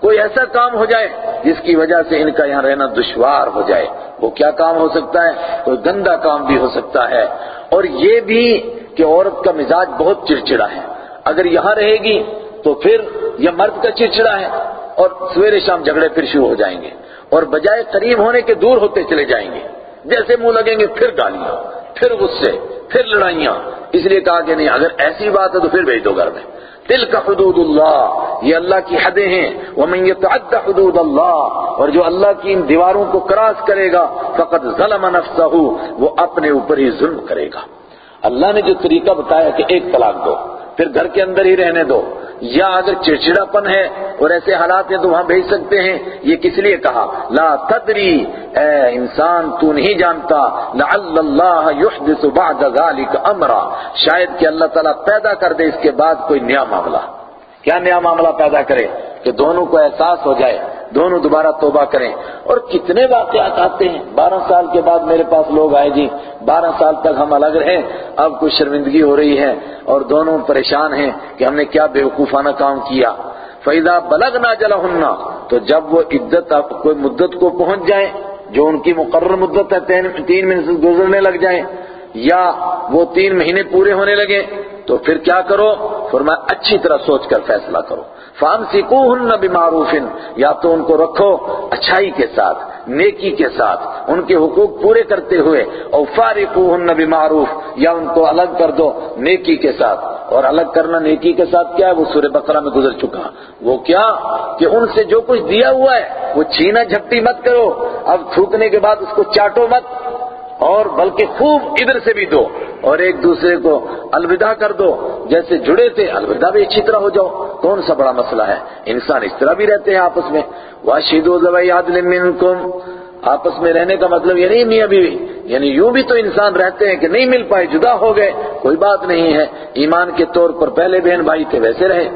A: کوئی ایسا کام ہو جائے جس کی وجہ سے ان کا یہاں رہنا دشوار ہو جائے۔ وہ کیا کام ہو سکتا ہے؟ کوئی گندا کام بھی ہو سکتا ہے۔ اور یہ بھی کہ عورت کا مزاج بہت چڑچڑا ہے۔ اگر یہاں رہے گی تو پھر یہ مرد کا چڑچڑا ہے اور سویرے شام جھگڑے پھر شروع ہو جائیں گے اور بجائے قریب ہونے کے دور ہوتے چلے جائیں گے جیسے منہ لگیں گے پھر گالیاں، پھر غصے، پھر لڑائیاں۔ اس لیے کہا کہ نہیں، اگر ایسی بات ہے تو پھر بھیج دو گھر میں۔ دل کا حدود اللہ، یہ اللہ کی حدیں ہیں۔ وَمَن يَتَعَدَّ حدود اللہ، اور جو اللہ کی ان دیواروں کو کراس کرے گا فقط ظلم نفسه وہ اپنے اوپر ہی ظلم کرے گا۔ اللہ نے جو طریقہ بتایا کہ ایک طلاق دو۔ پھر گھر کے اندر ہی رہنے دو۔ یا اگر چڑچڑا پن ہے اور ایسے حالات ہیں تو وہاں بھیج سکتے ہیں۔ یہ کس لیے کہا؟ لا تدری، اے انسان، تو نہیں جانتا۔ لعل اللہ يحدث بعد ذلك امرا۔ شاید کہ اللہ تعالیٰ پیدا کر دے اس کے بعد کوئی نیا معاملہ۔ کیا نیا معاملہ پیدا کرے کہ دونوں کو احساس ہو جائے، دونوں دوبارہ توبہ کریں۔ اور کتنے واقعات آتے ہیں۔ بارہ سال کے بعد میرے پاس لوگ آئے جی بارہ سال تک ہم الگ رہے، اب کوئی شرمندگی ہو رہی ہے اور دونوں پریشان ہیں کہ ہم نے کیا بے وقوفانہ کام کیا۔ فیضا بلغ نہ جلا ہننا تو جب وہ عدت کوئی مدت کو پہنچ جائیں جو ان کی مقرر مدت ہے، تین منٹ گزرنے لگ جائیں یا وہ تین مہینے پورے ہونے لگے تو پھر کیا کرو؟ فرمایا، اچھی طرح سوچ کر فیصلہ کرو۔ فَأَمْسِكُوهُنَّ بِمَعْرُوفٍ یا تو ان کو رکھو اچھائی کے ساتھ، نیکی کے ساتھ، ان کے حقوق پورے کرتے ہوئے اور فَارِقُوهُنَّ بِمَعْرُوف، یا ان کو الگ کر دو نیکی کے ساتھ۔ اور الگ کرنا نیکی کے ساتھ کیا ہے؟ وہ سورہ بقرہ میں گزر چکا۔ وہ کیا؟ کہ ان سے جو کچھ دیا ہوا ہے، وہ چھینا جھپٹی مت کرو۔ اب تھوکنے کے بعد اس کو چاٹو مت۔ اور بلکہ خوب ادھر سے بھی دو اور ایک دوسرے کو الوداع کر دو۔ جیسے جڑے تھے، الوداع بھی اچھی طرح ہو جاؤ۔ کون سا بڑا مسئلہ ہے؟ انسان اس طرح بھی رہتے ہیں آپس میں۔ واشید عادل منکم آپس میں رہنے کا مطلب یہ نہیں، میاں بیوی۔ یعنی یوں بھی تو انسان رہتے ہیں کہ نہیں مل پائے، جدا ہو گئے۔ کوئی بات نہیں ہے۔ ایمان کے طور پر پہلے بہن بھائی تھے، ویسے رہے۔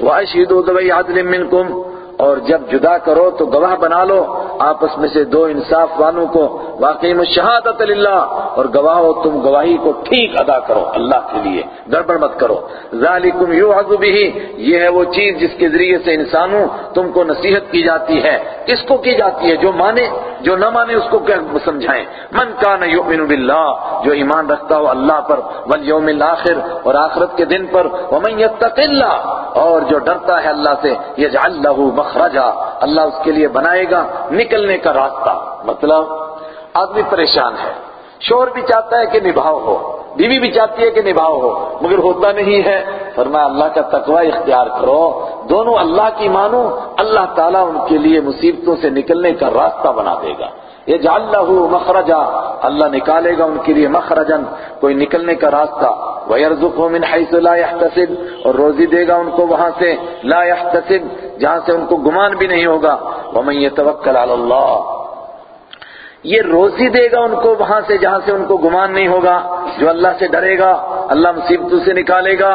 A: واشید عادل منکم اور جب جدا کرو تو گواہ بنا لو، آپس میں سے دو انصاف والوں کو۔ واقعی میں شہادت للہ، اور گواہ تم گواہی کو ٹھیک ادا کرو اللہ کے لیے۔ گڑبڑ مت کرو۔ ذالکم یوعظ بھی یہ ہے وہ چیز جس کے ذریعے سے انسانوں تم کو نصیحت کی جاتی ہے۔ کس کو کی جاتی ہے جو مانے، جو نہ مانے اس کو کیا سمجھائیں؟ من کان یؤمن باللہ، جو ایمان رکھتا ہو اللہ پر، والیوم الاخر، اور آخرت کے دن پر۔ ومن یتق اللہ، اور جو ڈرتا ہے اللہ سے، یجعل له مخرجا اللہ اس کے لیے بنائے گا نکلنے کا راستہ۔ مطلب آدمی پریشان ہے۔ شور بھی چاہتا ہے کہ نبھاؤ ہو، بیوی بھی چاہتی ہے کہ نبھاؤ ہو، مگر ہوتا نہیں ہے۔ فرمایا، اللہ کا تقوی اختیار کرو۔ دونوں اللہ کی مانو، اللہ تعالیٰ ان کے لیے مصیبتوں سے نکلنے کا راستہ بنا دے گا۔ یہ جال مخرجا. اللہ نکالے گا ان کے لیے مخرجن کوئی نکلنے کا راستہ. وَيَرْزُقْهُ مِنْ حَيْثُ لَا يَحْتَسِبْ. اور روزی دے گا ان کو وہاں سے. لا يحتسب. جہاں سے ان کو گمان بھی نہیں ہوگا. وَمَنْ يَتَوَكَّلْ عَلَى اللَّهِ. یہ روزی دے گا ان کو وہاں سے، جہاں سے ان کو گمان نہیں ہوگا. جو اللہ سے ڈرے گا، اللہ مصیبتوں سے نکالے گا.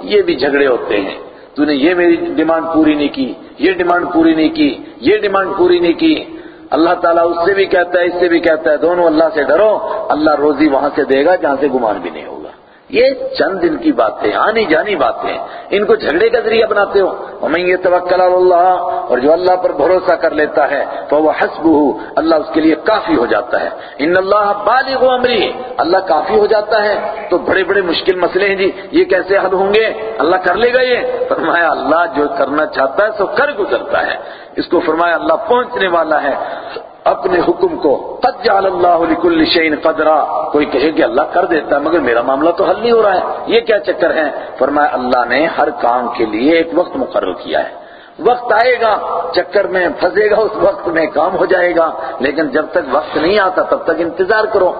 A: یہ بھی جھگڑے ہوتے ہیں. تو نے یہ میری ڈیمانڈ پوری نہیں کی، یہ ڈیمانڈ پوری نہیں کی، یہ ڈیمانڈ پوری نہیں کی. اللہ تعالیٰ اس سے بھی کہتا ہے، اس سے بھی کہتا ہے، دونوں اللہ سے ڈرو، اللہ روزی وہاں سے دے گا جہاں سے گمان بھی نہیں ہوگا۔ یہ چند دن کی باتیں، آنی جانی باتیں، ان کو جھگڑے کا ذریعہ بناتے ہو۔ ہمیں یہ توکل اللہ اور جو اللہ پر بھروسہ کر لیتا ہے تو وہ حسبہ اللہ اس کے لیے کافی ہو جاتا ہے۔ ان اللہ بالغ امری اللہ کافی ہو جاتا ہے۔ تو بڑے بڑے مشکل مسئلے ہیں جی یہ کیسے حل ہوں گے؟ اللہ کر لے گا یہ۔ فرمایا، اللہ جو کرنا چاہتا ہے، سو کر گزرتا ہے۔ اس کو فرمایا، اللہ پہنچنے والا ہے۔ اپنے حکم کو، قد جعل اللہ لکل شین قدرا۔ کوئی کہے کہ اللہ کر دیتا ہے، مگر میرا معاملہ تو حل نہیں ہو رہا ہے۔ یہ کیا چکر ہے فرمایا، اللہ نے ہر کام کے لیے ایک وقت مقرر کیا ہے۔ وقت آئے گا، چکر میں پھنسے گا، اس وقت میں کام ہو جائے گا۔ لیکن جب تک وقت نہیں آتا، تب تک انتظار کرو۔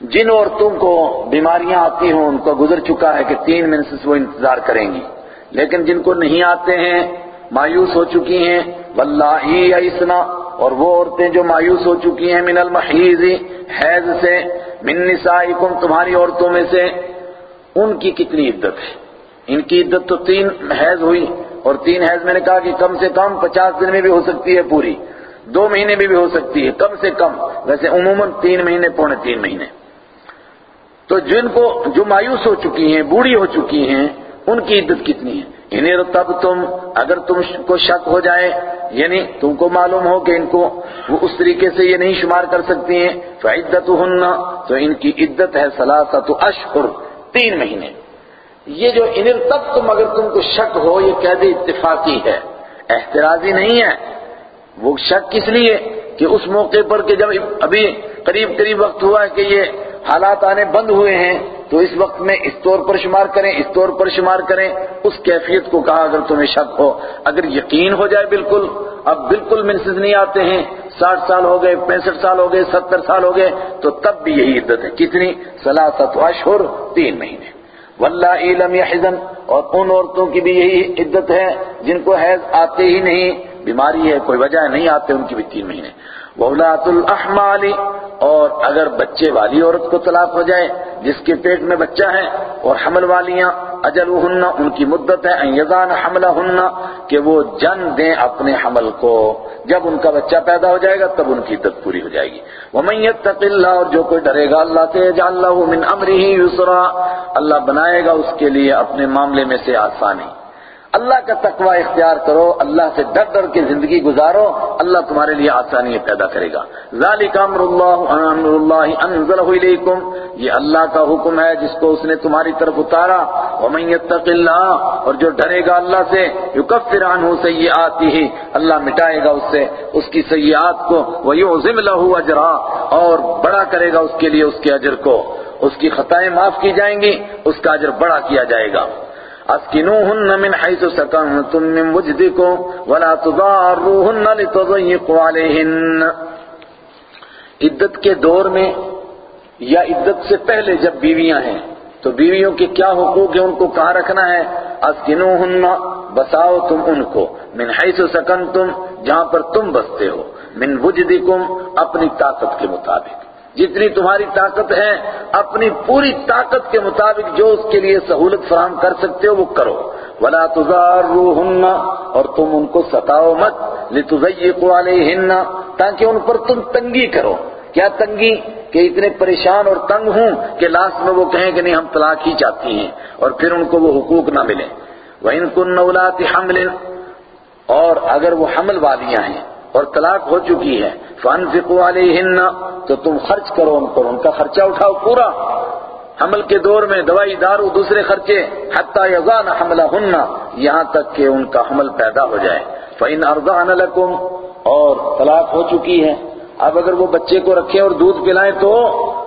A: جن عورتوں کو بیماریاں آتی ہوں، ان کو گزر چکا ہے کہ تین منٹ وہ انتظار کریں گی۔ لیکن جن کو نہیں آتے ہیں مایوس ہو چکی ہیں واللہ ایسنا اور وہ عورتیں جو مایوس ہو چکی ہیں من المحیض، حیض سے، من نسائکم، تمہاری عورتوں میں سے، ان کی کتنی عدت ہے؟ ان کی عدت تو تین حیض ہوئی، اور تین حیض میں نے کہا کہ کم سے کم پچاس دن میں بھی ہو سکتی ہے پوری، دو مہینے میں بھی ہو سکتی ہے، کم سے کم، ویسے عموماً تین مہینے، پونے تین مہینے۔ تو جن کو جو مایوس ہو چکی ہیں، بوڑھی ہو چکی ہیں، ان کی عدت کتنی ہے؟ یعنی انہیں تب تم، اگر تم کو شک ہو جائے یعنی تم کو معلوم ہو کہ ان کو وہ اس طریقے سے یہ نہیں شمار کر سکتی ہیں فَعِدَّتُهُنَّ تو ان کی عدت ہے سَلَاسَةُ اشہر، تین مہینے۔ یہ جو انر تب تم، اگر تم کو شک ہو، یہ قید اتفاقی ہے۔ احتراضی نہیں ہے۔ وہ شک کس لیے؟ کہ اس موقع پر کہ جب ابھی قریب قریب وقت ہوا ہے کہ یہ حالات آنے بند ہوئے ہیں تو اس وقت میں اس طور پر شمار کریں، اس طور پر شمار کریں۔ اس کیفیت کو کہا اگر تمہیں شک ہو، اگر یقین ہو جائے بالکل، اب بالکل منسز نہیں آتے ہیں۔ ساٹھ سال ہو گئے، پینسٹھ سال ہو گئے، ستر سال ہو گئے، تو تب بھی یہی عدت ہے۔ کتنی؟ سلاست اشہر، تین مہینے۔ واللہ علم یحزن۔ اور ان عورتوں کی بھی یہی عدت ہے جن کو حیض آتے ہی نہیں، بیماری ہے، کوئی وجہ نہیں آتے، ان کی بھی تین مہینے۔ وَأُولَاتُ الْأَحْمَالِ، اور اگر بچے والی عورت کو طلاق ہو جائے، جس کے پیٹ میں بچہ ہے، اور حمل والیاں اجلہن، ان کی مدت ہے ان یزان حملہن، کہ وہ جن دیں اپنے حمل کو۔ جب ان کا بچہ پیدا ہو جائے گا، تب ان کی عدت پوری ہو جائے گی۔ وَمَن يَتَّقِ اللَّهُ اور جو کوئی ڈرے گا اللہ سے، يَجْعَلْ لَهُ مِنْ أَمْرِهِ يُسْرًا، اللہ بنائے گا اس کے لیے اپنے معاملے میں سے آسانی۔ اللہ کا تقوی اختیار کرو، اللہ سے ڈر ڈر کے زندگی گزارو، اللہ تمہارے لیے آسانی پیدا کرے گا۔ ذالک امر اللہ امر اللہ انزلہ الیکم، یہ اللہ کا حکم ہے جس کو اس نے تمہاری طرف اتارا۔ ومن یتق اللہ، اور جو ڈرے گا اللہ سے، یکفر عنہ سیئاته، اللہ مٹائے گا اس سے، اس کی سیئات کو، ویعظم له اجرا، اور بڑا کرے گا اس کے لیے اس کے اجر کو۔ اس کی خطائیں معاف کی جائیں گی، اس کا اجر بڑا کیا جائے گا۔ اسکنوهن من حيث سكنتم من وجدكم ولا تضاروهن لتضيقوا عليهن. عدت کے دور میں یا عدت سے پہلے جب بیویاں ہیں، تو بیویوں کے کیا حقوق ہیں؟ ان کو کہاں رکھنا ہے؟ اسکنوهن، بساؤ تم ان کو۔ من حيث سكنتم، جہاں پر تم بستے ہو۔ من وجدكم، اپنی طاقت کے مطابق۔ جتنی تمہاری طاقت ہے، اپنی پوری طاقت کے مطابق جو اس کے لیے سہولت فراہم کر سکتے ہو، وہ کرو۔ ولا تزاروہن اور تم ان کو ستاؤ مت۔ لتضيقوا علیہن تاکہ ان پر تم تنگی کرو۔ کیا تنگی؟ کہ اتنے پریشان اور تنگ ہوں کہ لاسٹ میں وہ کہیں کہ نہیں، ہم طلاق ہی چاہتی ہیں۔ اور پھر ان کو وہ حقوق نہ ملیں۔ وَإِن كُنَّ أُولَاتِ حَمْلٍ، اور اگر وہ حمل والیاں ہیں اور طلاق ہو چکی ہے فَأَنفِقُوا عَلَيْهِنَّ، تو تم خرچ کرو ان پر، ان کا خرچہ اٹھاؤ پورا۔ حمل کے دور میں دوائی دارو دوسرے خرچے، حتی یضان حملہن، یہاں تک کہ ان کا حمل پیدا ہو جائے۔ فَإِنْ أَرْضَعْنَ لَكُمْ، اور طلاق ہو چکی ہے۔ اب اگر وہ بچے کو رکھیں اور دودھ پلائیں تو؟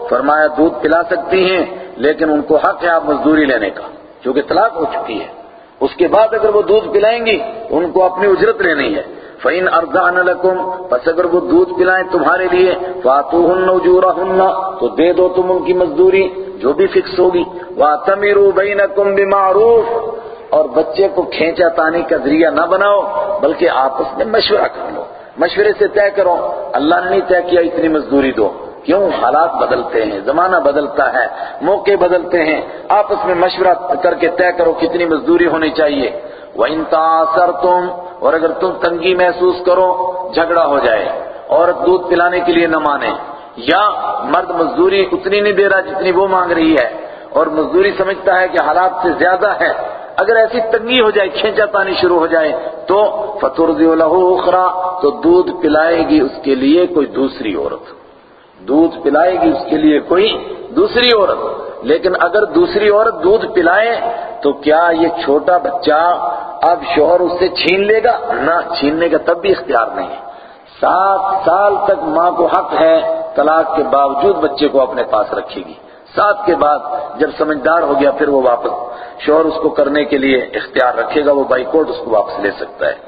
A: فرمایا، دودھ پلا سکتی ہیں، لیکن ان کو حق ہے آپ مزدوری لینے کا کیونکہ طلاق ہو چکی ہے۔ اس کے بعد اگر وہ دودھ پلائیں گی، ان کو اپنی اجرت لینی ہے۔ فَإِنْ أَرْضَعْنَ لَكُمْ، پس اگر وہ دودھ پلائیں تمہارے لیے فَاتُوهُنَّ أُجُورَهُنَّ، تو دے دو تم ان کی مزدوری، جو بھی فکس ہوگی۔ وَاتَمِرُوا بَيْنَكُمْ بِمَعْرُوفٍ، اور بچے کو کھینچا تانی کا ذریعہ نہ بناؤ، بلکہ آپس میں مشورہ کر لو۔ مشورے سے طے کرو، اللہ نے نہیں طے کیا، اتنی مزدوری دو۔ کیوں حالات بدلتے ہیں؟ زمانہ بدلتا ہے، موقع بدلتے ہیں۔ آپس میں مشورہ کر کے طے کرو کتنی مزدوری ہونی چاہیے۔ وَإِن تَعَاثَرْتُمْ اور اگر تم تنگی محسوس کرو، جھگڑا ہو جائے۔ عورت دودھ پلانے کے لیے نہ مانے۔ یا مرد مزدوری اتنی نہیں دے رہا جتنی وہ مانگ رہی ہے۔ اور مزدوری سمجھتا ہے کہ حالات سے زیادہ ہے۔ اگر ایسی تنگی ہو جائے، کھینچا پانی شروع ہو جائے، تو فَتُرْضِعُ لَهُ اُخْرَى، تو دودھ پلائے گی اس کے لیے کوئی دوسری عورت۔ دودھ پلائے گی، اس کے لیے کوئی دوسری عورت۔ لیکن اگر دوسری عورت دودھ پلائے، تو کیا یہ چھوٹا بچہ اب شوہر اس سے چھین لے گا؟ نہ، چھیننے کا تب بھی اختیار نہیں ہے۔ سات سال تک ماں کو حق ہے طلاق کے باوجود بچے کو اپنے پاس رکھے گی۔ سات کے بعد جب سمجھدار ہو گیا، پھر وہ واپس، شوہر اس کو کرنے کے لیے اختیار رکھے گا، وہ بائی کورٹ اس کو واپس لے سکتا ہے۔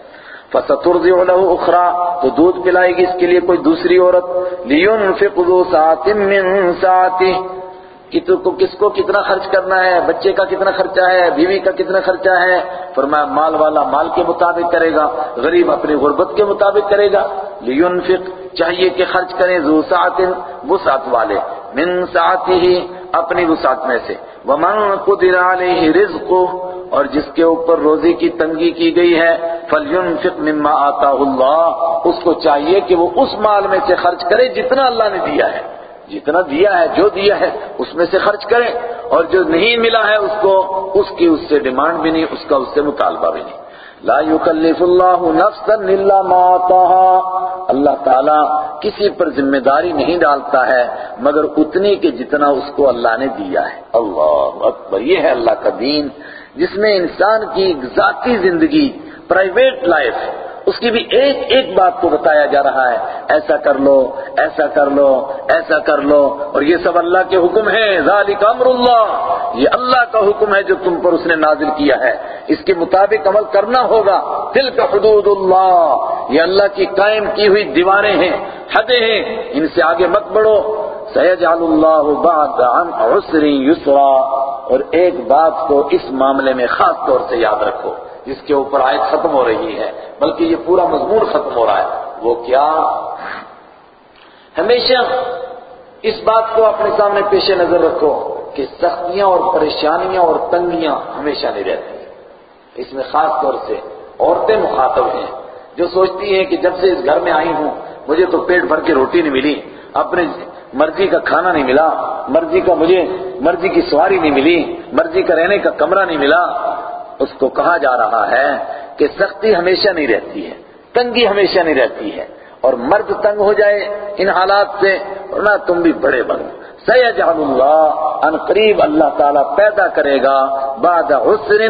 A: فَسَتُرْضِعُ لَهُ اُخْرَى، تو دودھ پلائے گی اس کے لیے کوئی دوسری عورت۔ لِيُنْفِقْ ذُو سَاعَةٍ مِّن سَاعَتِهِ۔ کہ تو کو کس کو کتنا خرچ کرنا ہے؟ بچے کا کتنا خرچہ ہے؟ بیوی کا کتنا خرچہ ہے؟ فرمایا، مال والا مال کے مطابق کرے گا، غریب اپنی غربت کے مطابق کرے گا۔ لِيُنْفِقْ چاہیے کہ خرچ کریں ذو سَاعَةٍ وسعت والے۔ من سَاعَتِهِ اپنی وسعت میں سے۔ وَمَنْ قُدِرَ عَلَيْهِ رِزْقُهُ، اور جس کے اوپر روزی کی تنگی کی گئی ہے، فَلْيُنْفِقْ مِمَّا آتَاهُ اللَّهُ، اس کو چاہیے کہ وہ اس مال میں سے خرچ کرے جتنا اللہ نے دیا ہے۔ جتنا دیا ہے، جو دیا ہے، اس میں سے خرچ کریں اور جو نہیں ملا ہے اس کو، اس کی اس سے ڈیمانڈ بھی نہیں، اس کا اس سے مطالبہ بھی نہیں۔ لا یکلف اللہ نفسا الا ما آتاها اللہ تعالی کسی پر ذمہ داری نہیں ڈالتا ہے، مگر اتنی کہ جتنا اس کو اللہ نے دیا ہے۔ اللہ اکبر، یہ ہے اللہ کا دین، جس میں انسان کی ذاتی زندگی پرائیویٹ لائف اس کی بھی ایک ایک بات کو بتایا جا رہا ہے، ایسا کر لو، ایسا کر لو، ایسا کر لو، اور یہ سب اللہ کے حکم ہیں۔ ذالک امر اللہ۔ یہ اللہ کا حکم ہے جو تم پر اس نے نازل کیا ہے۔ اس کے مطابق عمل کرنا ہوگا۔ دل کا حدود اللہ۔ یہ اللہ کی قائم کی ہوئی دیواریں ہیں، حدیں ہیں۔ ان سے آگے مت بڑھو۔ سیجعل اللہ بعد عن عسر یسرا اور ایک بات کو اس معاملے میں خاص طور سے یاد رکھو۔ جس کے اوپر آیت ختم ہو رہی ہے، بلکہ یہ پورا مضمون ختم ہو رہا ہے۔ وہ کیا؟ ہمیشہ اس بات کو اپنے سامنے پیش نظر رکھو کہ سختیاں اور پریشانیاں اور تنگیاں ہمیشہ نہیں رہتی۔ اس میں خاص طور سے عورتیں مخاطب ہیں، جو سوچتی ہیں کہ جب سے اس گھر میں آئی ہوں، مجھے تو پیٹ بھر کے روٹی نہیں ملی، اپنے مرضی کا کھانا نہیں ملا، مرضی کا مجھے مرضی کی سواری نہیں ملی، مرضی کا رہنے کا کمرہ نہیں ملا۔ اس کو کہا جا رہا ہے کہ سختی ہمیشہ نہیں رہتی ہے، تنگی ہمیشہ نہیں رہتی ہے۔ اور مرد تنگ ہو جائے ان حالات سے نہ تم بھی بڑے بنو سیجعل اللہ ان قریب اللہ تعالیٰ پیدا کرے گا۔ بعد حسر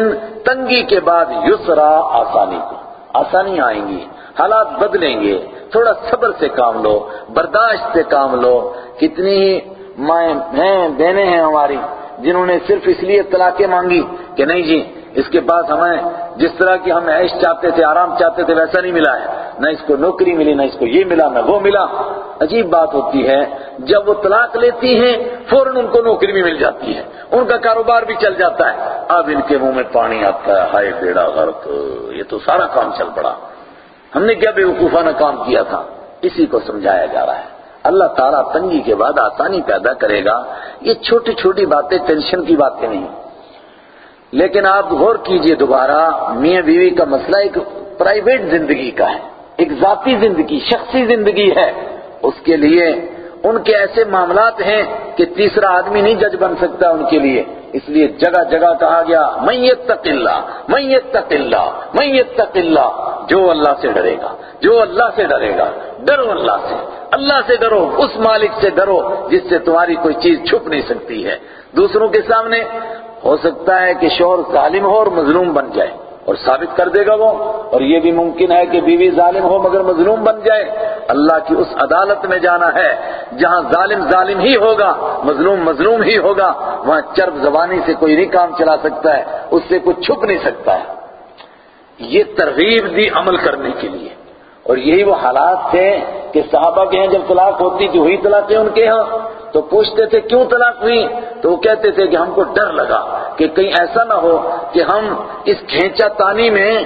A: تنگی کے بعد یسرا، آسانی کو۔ آسانی آئیں گی، حالات بدلیں گے۔ تھوڑا صبر سے کام لو، برداشت سے کام لو۔ کتنی ہی مائیں ہیں بہنیں ہیں ہماری جنہوں نے صرف اس لیے طلاقیں مانگی کہ نہیں جی اس کے پاس ہمیں جس طرح کی ہم عیش چاہتے تھے، آرام چاہتے تھے، ویسا نہیں ملا ہے۔ نہ اس کو نوکری ملی، نہ اس کو یہ ملا، نہ وہ ملا۔ عجیب بات ہوتی ہے، جب وہ طلاق لیتی ہیں، فوراً ان کو نوکری بھی مل جاتی ہے۔ ان کا کاروبار بھی چل جاتا ہے۔ اب ان کے منہ میں پانی آتا ہے۔ ہائے بیڑا غرق، یہ تو سارا کام چل پڑا۔ ہم نے کیا بے وقوفانہ کام کیا تھا؟ اسی کو سمجھایا جا رہا ہے۔ اللہ تعالیٰ تنگی کے بعد آسانی پیدا کرے گا۔ یہ چھوٹی چھوٹی باتیں، ٹینشن کی باتیں نہیں۔ لیکن آپ غور کیجیے دوبارہ، میاں بیوی کا مسئلہ ایک پرائیویٹ زندگی کا ہے، ایک ذاتی زندگی، شخصی زندگی ہے۔ اس کے لیے ان کے ایسے معاملات ہیں کہ تیسرا آدمی نہیں جج بن سکتا ان کے لیے۔ اس لیے جگہ جگہ کہا گیا میں یتق اللہ میں یتق اللہ میں یتق اللہ جو اللہ سے ڈرے گا، جو اللہ سے ڈرے گا، ڈرو اللہ سے۔ اللہ سے ڈرو، اس مالک سے ڈرو جس سے تمہاری کوئی چیز چھپ نہیں سکتی ہے۔ دوسروں کے سامنے ہو سکتا ہے کہ شوہر ظالم ہو اور مظلوم بن جائے اور ثابت کر دے گا وہ اور یہ بھی ممکن ہے کہ بیوی ظالم ہو مگر مظلوم بن جائے اللہ کی اس عدالت میں جانا ہے جہاں ظالم ظالم ہی ہوگا مظلوم مظلوم ہی ہوگا وہاں چرب زبانی سے کوئی نہیں کام چلا سکتا ہے اس سے کچھ چھپ نہیں سکتا ہے یہ ترغیب دی عمل کرنے کے لیے اور یہی وہ حالات تھے کہ صحابہ کے ہیں جب طلاق ہوتی تھی وہی طلاقیں ان کے ہاں تو پوچھتے تھے، کیوں طلاق ہوئی؟ تو وہ کہتے تھے کہ ہم کو ڈر لگا کہ کہیں ایسا نہ ہو کہ ہم اس کھینچا تانی میں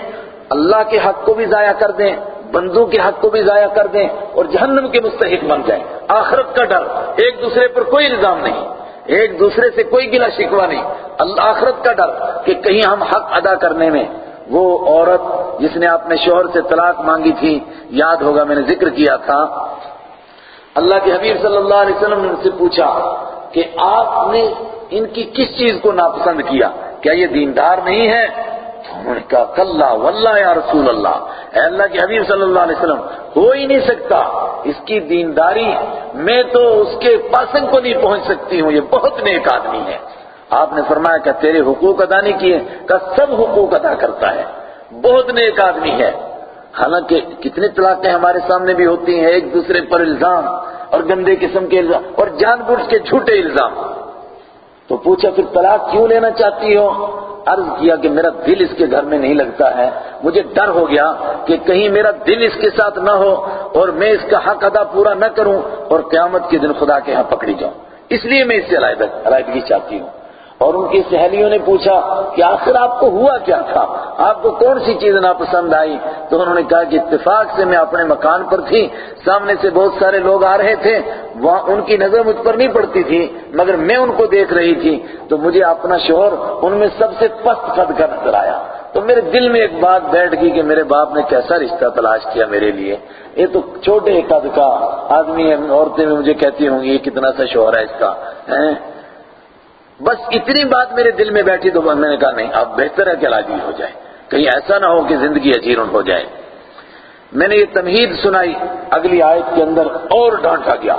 A: اللہ کے حق کو بھی ضائع کر دیں بندوں کے حق کو بھی ضائع کر دیں اور جہنم کے مستحق بن جائیں۔ آخرت کا ڈر، ایک دوسرے پر کوئی الزام نہیں، ایک دوسرے سے کوئی گلا شکوا نہیں۔ اللہ، آخرت کا ڈر کہ کہیں ہم حق ادا کرنے میں۔ وہ عورت جس نے اپنے شوہر سے طلاق مانگی تھی، یاد ہوگا میں نے ذکر کیا تھا اللہ کے حبیب صلی اللہ علیہ وسلم نے ان سے پوچھا کہ آپ نے ان کی کس چیز کو ناپسند کیا؟ کیا یہ دیندار نہیں ہے؟ تو انہوں نے کہا، کلّا واللہ یا رسول اللہ۔ اے اللہ کے حبیب صلی اللہ علیہ وسلم، ہو ہی نہیں سکتا۔ اس کی دینداری میں تو اس کے پاسنگ کو نہیں پہنچ سکتی ہوں۔ یہ بہت نیک آدمی ہے۔ آپ نے فرمایا کہ تیرے حقوق ادا نہیں کیے کہ سب حقوق ادا کرتا ہے۔ بہت نیک آدمی ہے۔ حالانکہ کتنے طلاقیں ہمارے سامنے بھی ہوتی ہیں، ایک دوسرے پر الزام اور گندے قسم کے الزام اور جان بوجھ کے جھوٹے الزام۔ تو پوچھا، پھر طلاق کیوں لینا چاہتی ہو؟ عرض کیا کہ میرا دل اس کے گھر میں نہیں لگتا ہے۔ مجھے ڈر ہو گیا کہ کہیں میرا دل اس کے ساتھ نہ ہو اور میں اس کا حق ادا پورا نہ کروں اور قیامت کے دن خدا کے ہاں پکڑی جاؤں۔ اس لیے میں اس سے علیحدگی چاہتی ہوں۔ اور ان کی سہیلیوں نے پوچھا کہ آخر آپ کو ہوا کیا تھا؟ آپ کو کون سی چیز ناپسند آئی؟ تو انہوں نے کہا کہ اتفاق سے میں اپنے مکان پر تھی، سامنے سے بہت سارے لوگ آ رہے تھے، وہاں ان کی نظر مجھ پر نہیں پڑتی تھی، مگر میں ان کو دیکھ رہی تھی۔ تو مجھے اپنا شوہر ان میں سب سے پست قد کا نظر آیا تو میرے دل میں ایک بات بیٹھ گئی کہ میرے باپ نے کیسا رشتہ تلاش کیا میرے لیے۔ یہ تو چھوٹے قد کا آدمی ہے عورتیں بھی مجھے کہتی ہوں گی، یہ کتنا سا شوہر ہے اس کا بس اتنی بات میرے دل میں بیٹھی تو میں نے کہا نہیں، اب بہتر ہے کہ علاجی ہو جائے۔ کہیں ایسا نہ ہو کہ زندگی اجیرن ہو جائے۔ میں نے یہ تمہید سنائی، اگلی آیت کے اندر اور ڈانٹا گیا۔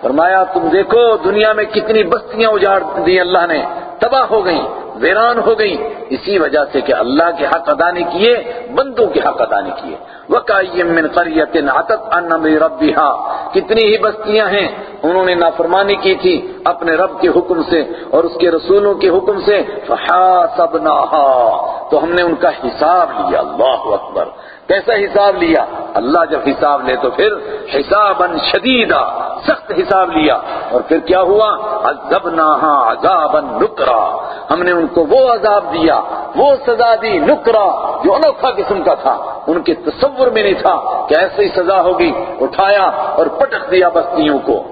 A: فرمایا، تم دیکھو دنیا میں کتنی بستیاں اجاڑ دی اللہ نے۔ تباہ ہو گئیں، ویران ہو گئی اسی وجہ سے کہ اللہ کے حق ادا نہیں کیے، بندوں کے حق ادا نہیں کیے۔ وَكَأَيٍّ مِّن قَرْيَةٍ عَتَتْ عَنْ رَبِّهَا۔ کتنی ہی بستیاں ہیں، انہوں نے نافرمانی کی تھی اپنے رب کے حکم سے اور اس کے رسولوں کے حکم سے۔ فَحَاسَبْنَاهَا۔ تو ہم نے ان کا حساب لیا۔ اللہ اکبر۔ کیسا حساب لیا؟ اللہ جب حساب لے تو پھر حسابا شدیدا سخت حساب لیا۔ اور پھر کیا ہوا؟ عذبناہا عذابا نکرا۔ ہم نے ان کو وہ عذاب دیا، وہ سزا دی، نکرا، جو انوکھا قسم کا تھا۔ ان کے تصور میں نہیں تھا کہ ایسی سزا ہوگی۔ اٹھایا اور پٹک دیا بستیوں کو۔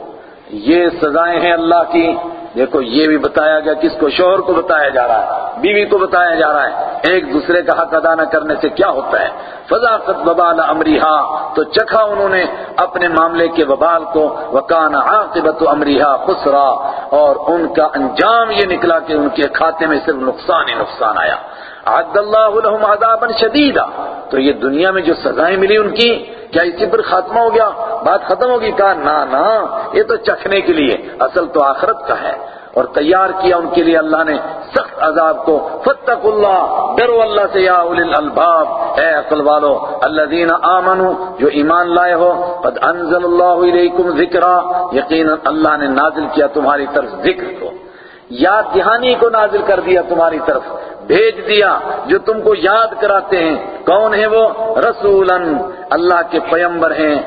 A: یہ سزائیں ہیں اللہ کی۔ دیکھو، یہ بھی بتایا گیا کس کو؟ شوہر کو بتایا جا رہا ہے، بیوی کو بتایا جا رہا ہے۔ ایک دوسرے کا حق ادا نہ کرنے سے کیا ہوتا ہے؟ فضاقت وبال امریحا تو چکھا انہوں نے اپنے معاملے کے وبال کو۔ وکان عاقبت امریحا خسرا۔ اور ان کا انجام یہ نکلا کہ ان کے کھاتے میں صرف نقصان ہی نقصان آیا۔ عد اللہ لهم عذابا شدیدا۔ تو یہ دنیا میں جو سزائیں ملی ان کی کیا اسی پر خاتمہ ہو گیا؟ بات ختم ہوگی؟ کہا، نا نا، یہ تو چکھنے کے لیے، اصل تو آخرت کا ہے۔ اور تیار کیا ان کے لیے اللہ نے سخت عذاب کو۔ فتق اللہ ڈرو اللہ سے، یا اول الالباب اے عقل والو، الذین آمنوا، جو ایمان لائے ہو، قد انزل اللہ علیکم ذکرا یقینا اللہ نے نازل کیا تمہاری طرف ذکر کو۔ یاد دہانی کو نازل کر دیا تمہاری طرف، بھیج دیا جو تم کو یاد کراتے ہیں۔ کون ہے وہ؟ رسولن، اللہ کے پیمبر ہیں۔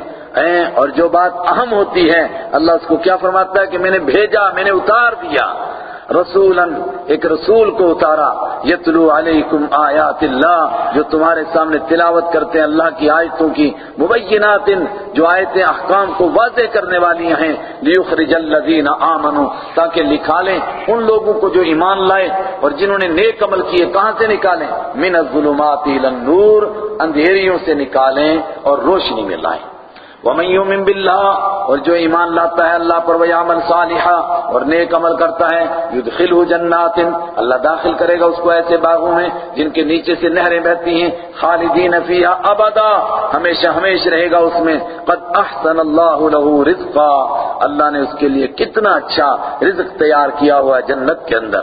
A: اور جو بات اہم ہوتی ہے، اللہ اس کو کیا فرماتا ہے کہ میں نے بھیجا، میں نے اتار دیا۔ رسولا، ایک رسول کو اتارا، یتلو علیکم آیات اللہ، جو تمہارے سامنے تلاوت کرتے ہیں اللہ کی آیتوں کی مبینات، جو آیتیں احکام کو واضح کرنے والی ہیں، لیخرج الذین آمنوا، تاکہ لکھا لیں ان لوگوں کو جو ایمان لائے اور جنہوں نے نیک عمل کیے، کہاں سے نکالیں؟ من الظلمات الى النور، اندھیریوں سے نکالیں اور روشنی میں لائیں۔ وَمَن يُؤْمِن بِاللَّهِ، اور جو ایمان لاتا ہے اللہ پر وَيَعْمَلْ صَالِحًا اور نیک عمل کرتا ہے، يُدْخِلْهُ جَنَّاتٍ، اللہ داخل کرے گا اس کو ایسے باغوں میں جن کے نیچے سے نہریں بہتی ہیں، خالدین فیہا ابدا، ہمیشہ ہمیش رہے گا اس میں۔ قد احسن اللہ له رزقا، اللہ نے اس کے لیے کتنا اچھا رزق تیار کیا ہوا ہے جنت کے اندر۔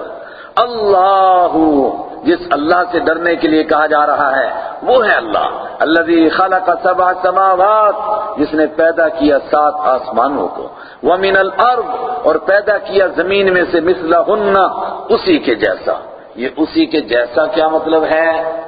A: اللہ جس اللہ سے ڈرنے کے لیے کہا جا رہا ہے، وہ ہے اللہ۔ الذي خلق سبع سماوات، جس نے پیدا کیا سات آسمانوں کو۔ ومن الارض، اور پیدا کیا زمین میں سے مثلہن اسی کے جیسا۔ یہ اسی کے جیسا کیا مطلب ہے؟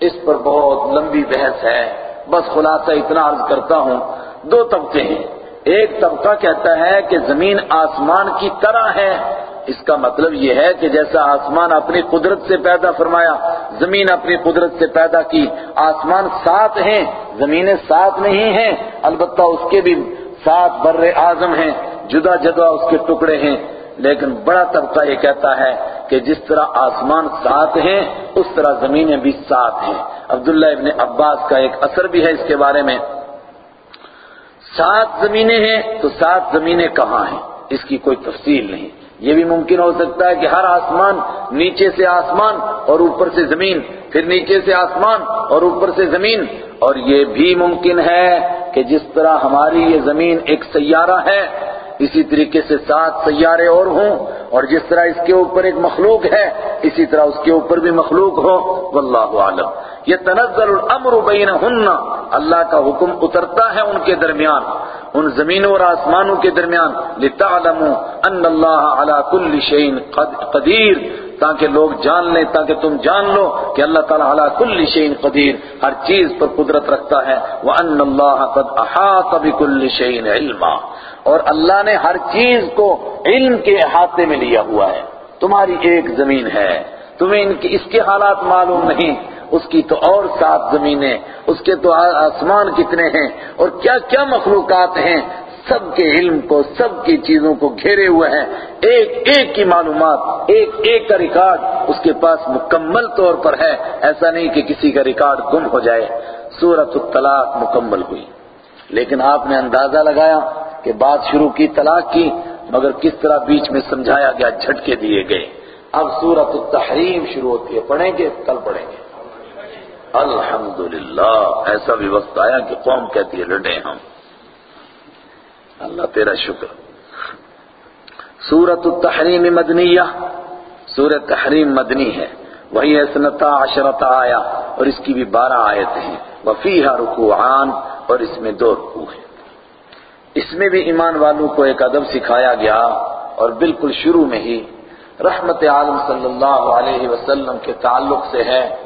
A: اس پر بہت لمبی بحث ہے۔ بس خلاصہ اتنا عرض کرتا ہوں، دو طبقے ہیں۔ ایک طبقہ کہتا ہے کہ زمین آسمان کی طرح ہے اس کا مطلب یہ ہے کہ جیسا آسمان اپنی قدرت سے پیدا فرمایا، زمین اپنی قدرت سے پیدا کی، آسمان سات ہیں، زمینیں سات نہیں ہیں، البتہ اس کے بھی سات بر اعظم ہیں، جدا جدا اس کے ٹکڑے ہیں۔ لیکن بڑا طبقہ یہ کہتا ہے کہ جس طرح آسمان سات ہیں، اس طرح زمینیں بھی سات ہیں۔ عبداللہ ابن عباس کا ایک اثر بھی ہے اس کے بارے میں۔ سات زمینیں ہیں تو سات زمینیں کہاں ہیں؟ اس کی کوئی تفصیل نہیں۔ یہ بھی ممکن ہو سکتا ہے کہ ہر آسمان نیچے سے آسمان اور اوپر سے زمین، پھر نیچے سے آسمان اور اوپر سے زمین۔ اور یہ بھی ممکن ہے کہ جس طرح ہماری یہ زمین ایک سیارہ ہے اسی طریقے سے سات سیارے اور ہوں اور جس طرح اس کے اوپر ایک مخلوق ہے، اسی طرح اس کے اوپر بھی مخلوق ہو، واللہ عالم یہ تنزل الامر بینہن. اللہ کا حکم اترتا ہے ان کے درمیان، ان زمینوں اور آسمانوں کے درمیان. لتعلموا ان اللہ علی کل شیء قدیر. تاکہ لوگ جان لیں، تاکہ تم جان لو کہ اللہ تعالیٰ علی کل شیء قدیر. ہر چیز پر قدرت رکھتا ہے. وان اللہ قد احاط بكل شیء علما. اور اللہ نے ہر چیز کو علم کے احاطے میں لیا ہوا ہے۔ تمہاری ایک زمین ہے۔ تمہیں ان کی اس کے حالات معلوم نہیں۔ اس کی تو اور سات زمینیں، اس کے تو آسمان کتنے ہیں اور کیا کیا مخلوقات ہیں؟ سب کے علم کو، سب کی چیزوں کو گھیرے ہوئے ہیں۔ ایک ایک کی معلومات، ایک ایک کا ریکارڈ اس کے پاس مکمل طور پر ہے۔ ایسا نہیں کہ کسی کا ریکارڈ گم ہو جائے۔ سورت الطلاق مکمل ہوئی۔ لیکن آپ نے اندازہ لگایا کہ بات شروع کی طلاق کی، مگر کس طرح بیچ میں سمجھایا گیا، جھٹکے دیے گئے۔ اب سورت التحریم شروع ہوتی ہے، پڑھیں گے، کل پڑھیں گے۔ الحمدللہ، ایسا بھی وقت آیا کہ قوم کہتی ہے لڑے ہم۔ اللہ تیرا شکر۔ سورت التحریم مدنیہ سورت تحریم مدنی ہے۔ وہی اسنتا عشرت آیا اور اس کی بھی بارہ آیت ہیں۔ وفیہ رکوعان، اور اس میں دو رکوع ہیں۔ اس میں بھی ایمان والوں کو ایک ادب سکھایا گیا اور بالکل شروع میں ہی رحمت عالم صلی اللہ علیہ وسلم کے تعلق سے ہے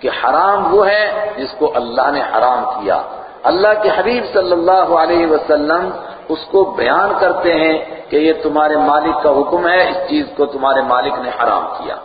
A: کہ حرام وہ ہے جس کو اللہ نے حرام کیا۔ اللہ کے حبیب صلی اللہ علیہ وسلم اس کو بیان کرتے ہیں کہ یہ تمہارے مالک کا حکم ہے، اس چیز کو تمہارے مالک نے حرام کیا۔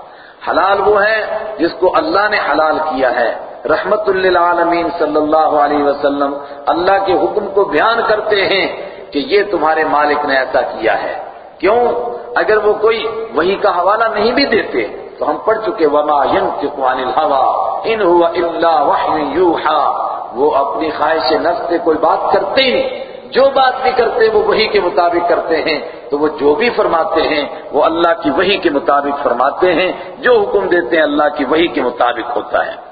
A: حلال وہ ہے جس کو اللہ نے حلال کیا ہے۔ رحمت للعالمین صلی اللہ علیہ وسلم اللہ کے حکم کو بیان کرتے ہیں کہ یہ تمہارے مالک نے ایسا کیا ہے۔ کیوں؟ اگر وہ کوئی وہی کا حوالہ نہیں بھی دیتے تو ہم پڑھ چکے، وما ينطق عن الهوى ان هو الا وحی یوحى وہ اپنی خواہش نفس سے کوئی بات کرتے ہی نہیں۔ جو بات بھی کرتے وہ وہی کے مطابق کرتے ہیں۔ تو وہ جو بھی فرماتے ہیں وہ اللہ کی وہی کے مطابق فرماتے ہیں۔ جو حکم دیتے ہیں اللہ کی وہی کے مطابق ہوتا ہے۔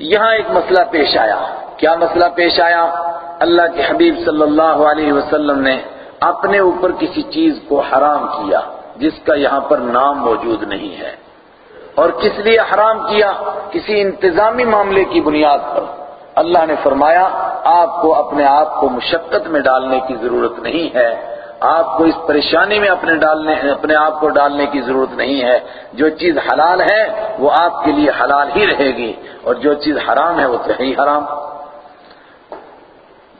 A: یہاں ایک مسئلہ پیش آیا۔ کیا مسئلہ پیش آیا؟ اللہ کے حبیب صلی اللہ علیہ وسلم نے اپنے اوپر کسی چیز کو حرام کیا جس کا یہاں پر نام موجود نہیں ہے۔ اور کس لیے حرام کیا؟ کسی انتظامی معاملے کی بنیاد پر۔ اللہ نے فرمایا، آپ کو اپنے آپ کو مشقت میں ڈالنے کی ضرورت نہیں ہے۔ آپ کو اس پریشانی میں اپنے ڈالنے، اپنے آپ کو ڈالنے کی ضرورت نہیں ہے۔ جو چیز حلال ہے، وہ آپ کے لیے حلال ہی رہے گی۔ اور جو چیز حرام ہے، وہ تو ہے ہی حرام۔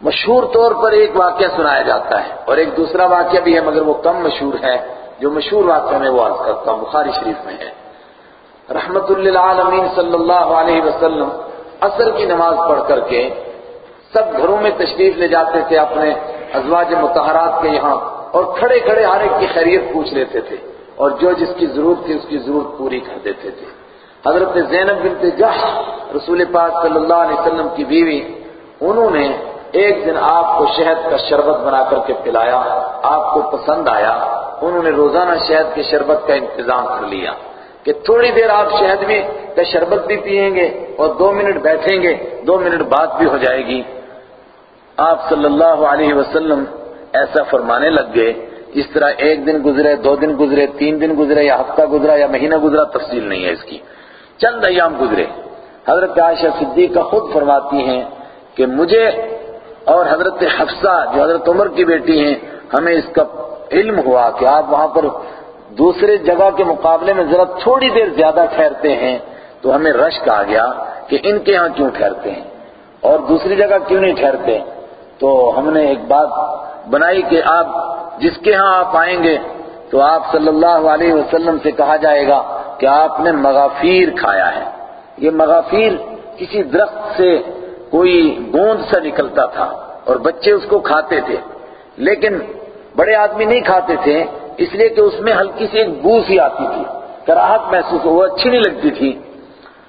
A: مشہور طور پر ایک واقعہ سنایا جاتا ہے۔ اور ایک دوسرا واقعہ بھی ہے، مگر وہ کم مشہور ہے۔ جو مشہور واقعہ میں وہ عرض کرتا ہوں بخاری شریف میں ہے۔ رحمت للعالمین صلی اللہ علیہ وسلم عصر کی نماز پڑھ کر کے سب گھروں میں تشریف لے جاتے تھے اپنے ازواج متحرات کے یہاں اور کھڑے کھڑے ہر ایک کی خیریت پوچھ لیتے تھے اور جو جس کی ضرورت تھی اس کی ضرورت پوری کر دیتے تھے۔ حضرت زینب بنت جحش رسول پاک صلی اللہ علیہ وسلم کی بیوی، انہوں نے ایک دن آپ کو شہد کا شربت بنا کر کے پلایا، آپ کو پسند آیا، انہوں نے روزانہ شہد کے شربت کا انتظام کر لیا کہ تھوڑی دیر آپ شہد میں کا شربت بھی پیئیں گے اور دو منٹ بیٹھیں گے، دو منٹ بعد بھی ہو جائے گی۔ آپ صلی اللہ علیہ وسلم ایسا فرمانے لگ گئے اس طرح ایک دن گزرے، دو دن گزرے، تین دن گزرے، یا ہفتہ گزرا، یا مہینہ گزرا، تفصیل نہیں ہے اس کی۔ چند ایام گزرے۔ حضرت عائشہ صدیقہ خود فرماتی ہیں کہ مجھے اور حضرت حفصہ، جو حضرت عمر کی بیٹی ہیں، ہمیں اس کا علم ہوا کہ آپ وہاں پر دوسرے جگہ کے مقابلے میں ذرا تھوڑی دیر زیادہ ٹھہرتے ہیں، تو ہمیں رشک آ گیا کہ ان کے ہاں کیوں ٹھہرتے ہیں؟ اور دوسری جگہ کیوں نہیں ٹھہرتے؟ تو ہم نے ایک بات بنائی کہ آپ جس کے ہاں آپ آئیں گے تو آپ صلی اللہ علیہ وسلم سے کہا جائے گا کہ آپ نے مغافیر کھایا ہے۔ یہ مغافیر کسی درخت سے کوئی گوند سا نکلتا تھا اور بچے اس کو کھاتے تھے۔ لیکن بڑے آدمی نہیں کھاتے تھے، اس لیے کہ اس میں ہلکی سی ایک بو سی آتی تھی۔ کراہت محسوس وہ اچھی نہیں لگتی تھی۔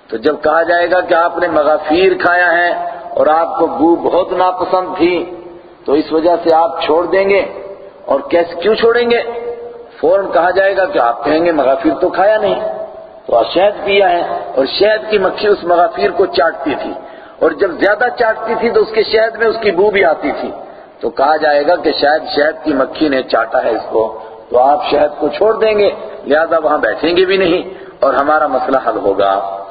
A: تو جب کہا جائے گا کہ آپ نے مغافیر کھایا ہے اور آپ کو بو بہت ناپسند تھی، تو اس وجہ سے آپ چھوڑ دیں گے۔ اور کیسے کیوں چھوڑیں گے؟ فوراً کہا جائے گا کہ آپ کہیں گے مغافیر تو کھایا نہیں۔ تو آپ شہد پیا ہے اور شہد کی مکھی اس مغافیر کو چاٹتی تھی۔ اور جب زیادہ چاٹتی تھی تو اس کے شہد میں اس کی بو بھی آتی تھی۔ تو کہا جائے گا کہ شاید شہد کی مکھی نے چاٹا ہے اس کو۔ تو آپ شہد کو چھوڑ دیں گے، لہذا وہاں بیٹھیں گے بھی نہیں، اور ہمارا مسئلہ حل ہوگا۔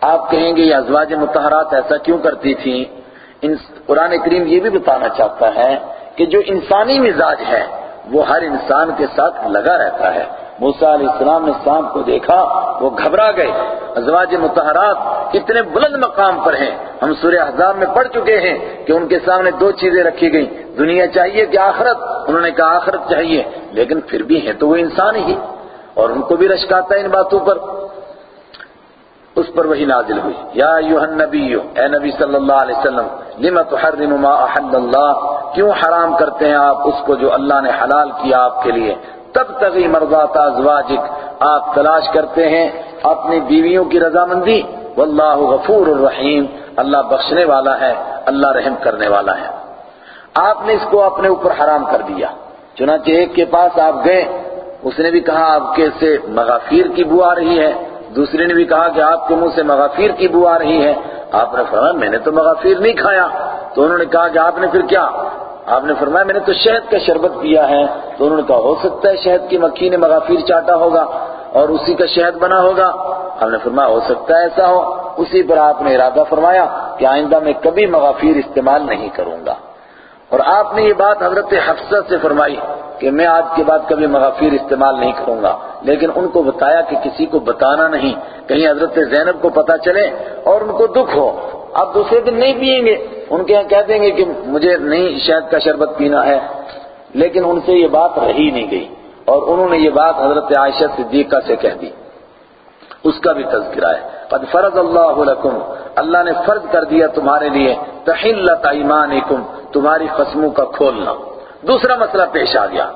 A: آپ کہیں گے، یہ ازواج متحرات ایسا کیوں کرتی تھیں قرآن کریم یہ بھی بتانا چاہتا ہے کہ جو انسانی مزاج ہے، وہ ہر انسان کے ساتھ لگا رہتا ہے۔ موسیٰ علیہ السلام نے سانپ کو دیکھا، وہ گھبرا گئے۔ ازواج متحرات اتنے بلند مقام پر ہیں۔ ہم سورہ احزاب میں پڑھ چکے ہیں کہ ان کے سامنے دو چیزیں رکھی گئیں۔ دنیا چاہیے کہ آخرت؟ انہوں نے کہا، آخرت چاہیے۔ لیکن پھر بھی ہیں تو وہ انسان ہی۔ اور ان کو بھی رشکاتا ہے ان باتوں پر۔ اس پر وہی نازل ہوئی۔ یا ایوہ النبی اے نبی صلی اللہ علیہ وسلم لما تحرم ما احل اللہ؟ کیوں حرام کرتے ہیں آپ اس کو جو اللہ نے حلال کیا آپ کے لیے؟ تب تغی مرضات ازواجک، آپ تلاش کرتے ہیں اپنی بیویوں کی رضامندی۔ واللہ غفور الرحیم، اللہ بخشنے والا ہے، اللہ رحم کرنے والا ہے۔ آپ نے اس کو اپنے اوپر حرام کر دیا۔ چنانچہ ایک کے پاس آپ گئے، اس نے بھی کہا آپ کے سے مغافیر کی بو آ رہی ہے۔ دوسرے نے بھی کہا کہ آپ کے منہ سے مغافیر کی بو آ رہی ہے۔ آپ نے فرمایا، میں نے تو مغافیر نہیں کھایا۔ تو انہوں نے کہا کہ آپ نے پھر کیا؟ آپ نے فرمایا، میں نے تو شہد کا شربت پیا ہے۔ تو انہوں نے کہا، ہو سکتا ہے شہد کی مکھی نے مغافیر چاٹا ہوگا اور اسی کا شہد بنا ہوگا۔ آپ نے فرمایا، ہو سکتا ہے ایسا ہو۔ اسی پر آپ نے ارادہ فرمایا کہ آئندہ میں کبھی مغافیر استعمال نہیں کروں گا۔ اور آپ نے یہ بات حضرت حفصہ سے فرمائی کہ میں آج کے بعد کبھی مغافیر استعمال نہیں کروں گا، لیکن ان کو بتایا کہ کسی کو بتانا نہیں، کہیں حضرت زینب کو پتا چلے اور ان کو دکھ ہو۔ آپ دوسرے دن نہیں پیئیں گے۔ ان کے یہاں کہہ دیں گے کہ مجھے نہیں شہد کا شربت پینا ہے۔ لیکن ان سے یہ بات رہی نہیں گئی۔ اور انہوں نے یہ بات حضرت عائشہ صدیقہ سے کہہ دی۔ اس کا بھی تذکرہ ہے۔ قد فرض اللہ لکم، اللہ نے فرض کر دیا تمہارے لیے، تحلت ایمانکم، تمہاری قسموں کا کھولنا۔ دوسرا مسئلہ پیش آ گیا۔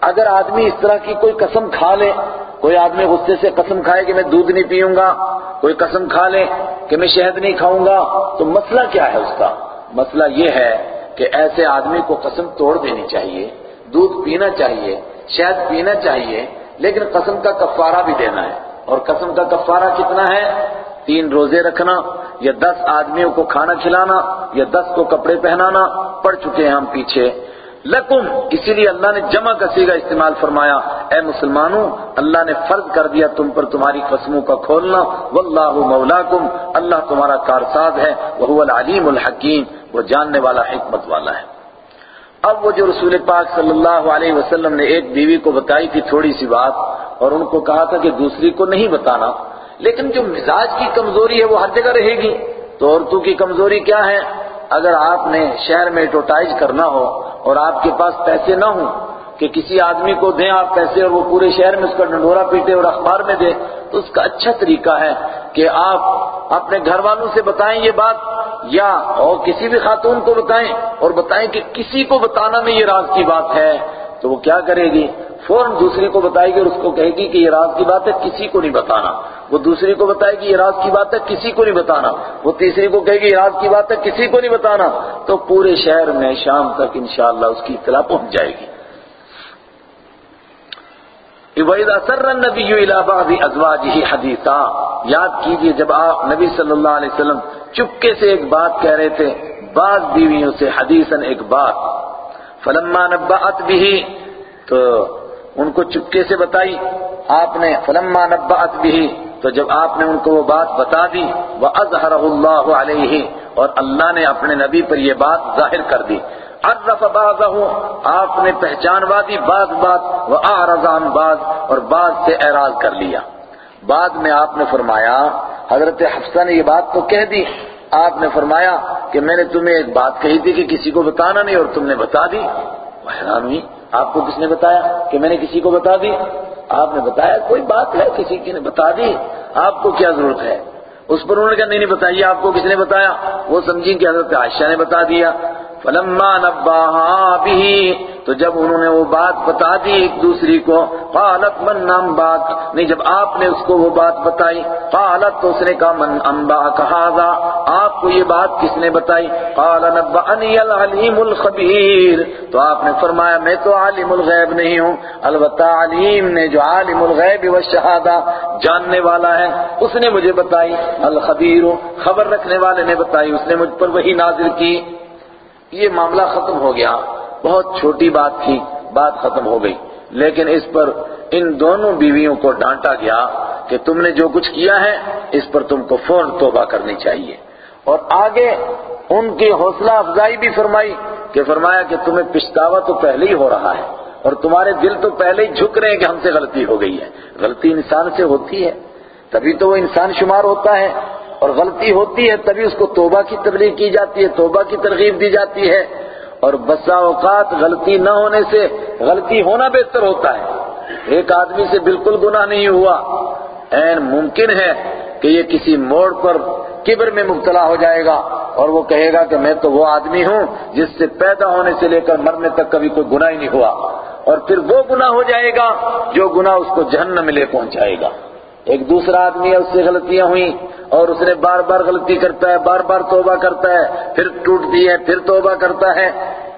A: اگر آدمی اس طرح کی کوئی قسم کھا لے، کوئی آدمی غصے سے قسم کھائے کہ میں دودھ نہیں پیوں گا، کوئی قسم کھا لے کہ میں شہد نہیں کھاؤں گا، تو مسئلہ کیا ہے اس کا؟ مسئلہ یہ ہے کہ ایسے آدمی کو قسم توڑ دینی چاہیے، دودھ پینا چاہیے، شہد پینا چاہیے، لیکن قسم کا کفارہ بھی دینا ہے۔ اور قسم کا کفارہ کتنا ہے؟ تین روزے رکھنا، یا دس آدمیوں کو کھانا کھلانا، یا دس کو کپڑے پہنانا پڑ چکے ہیں ہم پیچھے۔ لکم، اسی لیے اللہ نے جمع کسی کا استعمال فرمایا۔ اے مسلمانوں، اللہ نے فرض کر دیا تم پر تمہاری قسموں کا کھولنا۔ واللہ مولاکم، اللہ تمہارا کارساز ہے۔ وہ العلیم الحکیم، وہ جاننے والا حکمت والا ہے۔ اب وہ جو رسول پاک صلی اللہ علیہ وسلم نے ایک بیوی کو بتائی تھی تھوڑی سی بات، اور ان کو کہا تھا کہ دوسری کو نہیں بتانا۔ لیکن جو مزاج کی کمزوری ہے وہ ہر جگہ رہے گی۔ تو عورتوں کی کمزوری کیا ہے؟ اگر آپ نے شہر میں ٹوٹائز کرنا ہو اور آپ کے پاس پیسے نہ ہوں کہ کسی آدمی کو دیں آپ پیسے اور وہ پورے شہر میں اس کا ڈنڈورا پیٹے اور اخبار میں دے، تو اس کا اچھا طریقہ ہے کہ آپ اپنے گھر والوں سے بتائیں یہ بات یا اور کسی بھی خاتون کو بتائیں اور بتائیں کہ کسی کو بتانا نہیں یہ راز کی بات ہے۔ تو وہ کیا کرے گی؟ فوراً دوسری کو بتائے گی اور اس کو کہے گی کہ یہ راز کی بات ہے، کسی کو نہیں بتانا۔ وہ دوسری کو بتائے گی یہ راز کی بات ہے، کسی کو نہیں بتانا۔ وہ تیسری کو کہے گی یہ راز کی بات ہے، کسی کو نہیں بتانا۔ تو پورے شہر میں شام تک انشاءاللہ اس کی اطلاع پہنچ جائے گی۔ وحید اثر نبی الہباد ازواج ہی حدیثہ یاد کیجیے جب آپ نبی صلی اللہ علیہ وسلم چپکے سے ایک بات کہہ رہے تھے، بعض بیویوں سے حدیثاً ایک بات۔ فلما نبعت بھی تو ان کو چپکے سے بتائی، آپ نے فلما نبعت بھی تو جب آپ نے ان کو وہ بات بتا دی، وَأَظْهَرَهُ اللَّهُ عَلَيْهِ، اور اللہ نے اپنے نبی پر یہ بات ظاہر کر دی۔ عرف بعضه، آپ نے پہچان دی بعض بات، وَأَعْرَضَ عَنْ بعض، اور بعض سے اعراض کر لیا۔ بعد میں آپ نے فرمایا، حضرت حفصہ نے یہ بات تو کہہ دی آپ نے فرمایا کہ میں نے تمہیں ایک بات کہی تھی کہ کسی کو بتانا نہیں اور تم نے بتا دی۔ حیران ہوئی۔ آپ کو کس نے بتایا کہ میں نے کسی کو بتا دی؟ آپ نے بتایا کوئی بات ہے، کسی کی نے بتا دی۔ آپ کو کیا ضرورت ہے؟ اس پر انہوں نے کہا، نہیں نہیں بتائیے۔ آپ کو کس نے بتایا؟ وہ سمجھی کہ حضرت عائشہ نے بتا دیا۔ فلما نباہا بھی تو جب انہوں نے وہ بات بتا دی ایک دوسری کو، قالت من نام بات نہیں، جب آپ نے اس کو وہ بات بتائی، قالت تو اس نے کہا من انبا کہا آپ کو یہ بات کس نے بتائی؟ قال نبعنی العلیم الخبیر۔ تو آپ نے فرمایا، میں تو عالم الغیب نہیں ہوں، البتہ علیم نے جو عالم الغیب والشہادہ جاننے والا ہے، اس نے مجھے بتائی۔ الخبیر، خبر رکھنے والے نے بتائی، اس نے مجھ پر وہی نازل کی۔ یہ معاملہ ختم ہو گیا۔ بہت چھوٹی بات تھی، بات ختم ہو گئی۔ لیکن اس پر ان دونوں بیویوں کو ڈانٹا گیا کہ تم نے جو کچھ کیا ہے، اس پر تم کو فون توبہ کرنی چاہیے۔ اور آگے ان کی حوصلہ افزائی بھی فرمائی کہ فرمایا کہ تمہیں پچھتاوا تو پہلے ہی ہو رہا ہے، اور تمہارے دل تو پہلے ہی جھک رہے ہیں کہ ہم سے غلطی ہو گئی ہے۔ غلطی انسان سے ہوتی ہے، تبھی تو وہ انسان شمار ہوتا ہے۔ اور غلطی ہوتی ہے، تبھی اس کو توبہ کی تبلیغ کی جاتی ہے، توبہ کی ترغیب دی جاتی ہے۔ اور بسا اوقات غلطی نہ ہونے سے غلطی ہونا بہتر ہوتا ہے۔ ایک آدمی سے بالکل گناہ نہیں ہوا۔ این ممکن ہے کہ یہ کسی موڑ پر کبر میں مبتلا ہو جائے گا اور وہ کہے گا کہ میں تو وہ آدمی ہوں جس سے پیدا ہونے سے لے کر مرنے تک کبھی کوئی گناہ ہی نہیں ہوا۔ اور پھر وہ گناہ ہو جائے گا جو گناہ اس کو جہنم میں لے پہنچائے گا۔ ایک دوسرا آدمی ہے اس سے غلطیاں ہوئیں اور اس نے بار بار غلطی کرتا ہے، بار بار توبہ کرتا ہے، پھر ٹوٹتی ہے، پھر توبہ کرتا ہے۔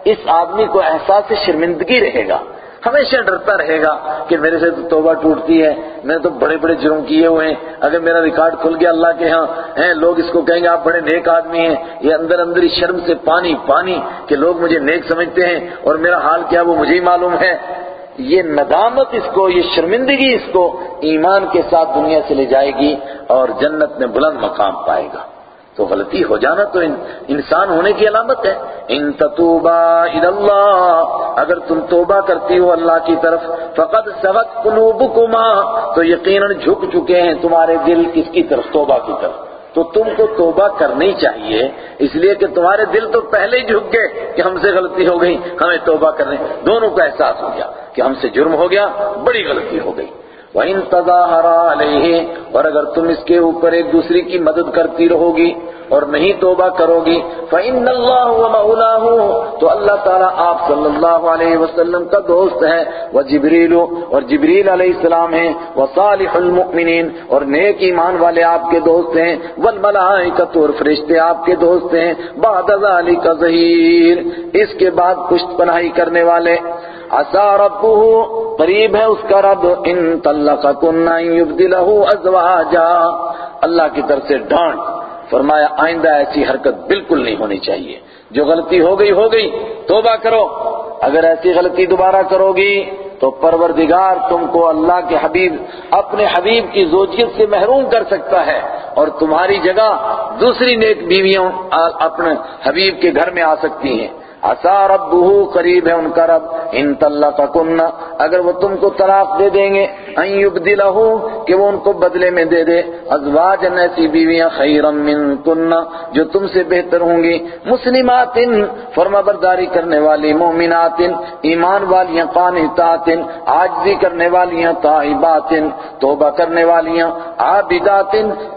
A: اس آدمی کو احساس شرمندگی رہے گا، ہمیشہ ڈرتا رہے گا کہ میرے سے تو توبہ ٹوٹتی ہے، میں تو بڑے بڑے جرم کیے ہوئے ہیں۔ اگر میرا ریکارڈ کھل گیا اللہ کے ہاں ہیں، لوگ اس کو کہیں گے، آپ بڑے نیک آدمی ہیں۔ یہ اندر اندر شرم سے پانی پانی کہ لوگ مجھے نیک سمجھتے ہیں اور میرا حال کیا وہ مجھے ہی معلوم ہے۔ یہ ندامت اس کو، یہ شرمندگی اس کو ایمان کے ساتھ دنیا سے لے جائے گی اور جنت میں بلند مقام پائے گا۔ تو غلطی ہو جانا تو انسان ہونے کی علامت ہے۔ ان تتوبا اللہ اگر تم توبہ کرتی ہو اللہ کی طرف، فقد سبق قلوبکما، تو یقیناً جھک چکے ہیں تمہارے دل کس کی طرف توبہ کی طرف۔ تو تم کو توبہ کرنی چاہیے، اس لیے کہ تمہارے دل تو پہلے ہی جھک گئے کہ ہم سے غلطی ہو گئی، ہمیں توبہ کرنے دونوں کا احساس ہو گیا کہ ہم سے جرم ہو گیا، بڑی غلطی ہو گئی۔ وَإِن تَظَاهَرَا عَلَيْهِ اور اگر تم اس کے اوپر ایک دوسری کی مدد کرتی رہو گی اور نہیں توبہ کرو گی فَإِنَّ اللَّهُ وَمَوْلَاهُ تو اللہ تعالیٰ آپ صلی اللہ علیہ وسلم کا دوست ہے۔ وہ اور جبریل علیہ السلام ہیں۔ وہ صالح المؤمنین اور نیک ایمان والے آپ کے دوست ہیں۔ والملائکۃ اور فرشتے آپ کے دوست ہیں۔ بعد ذلك ظہیر اس کے بعد پشت پناہی کرنے والے۔ عسى ربه، قریب ہے اس کا رب۔ ان طلقكن يبدله ازواجا اللہ کی طرف سے ڈانٹ۔ فرمایا، آئندہ ایسی حرکت بالکل نہیں ہونی چاہیے۔ جو غلطی ہو گئی ہو گئی، توبہ کرو۔ اگر ایسی غلطی دوبارہ کرو گی، تو پروردگار تم کو اللہ کے حبیب، اپنے حبیب کی زوجیت سے محروم کر سکتا ہے۔ اور تمہاری جگہ دوسری نیک بیویوں اپنے حبیب کے گھر میں آ سکتی ہیں۔ اصا رب قریب ہے ان کا رب. ان طلقکن، اگر وہ تم کو طلاق دے دیں گے ان یبدلہو کہ وہ ان کو بدلے میں دے دے. ازواجن ایسی بیویاں خیرم من کن جو تم سے بہتر ہوں گی. مسلمات فرما برداری کرنے والی مومنات ایمان والیاں قانتات عاجزی کرنے والیاں طائبات توبہ کرنے والیاں عابدات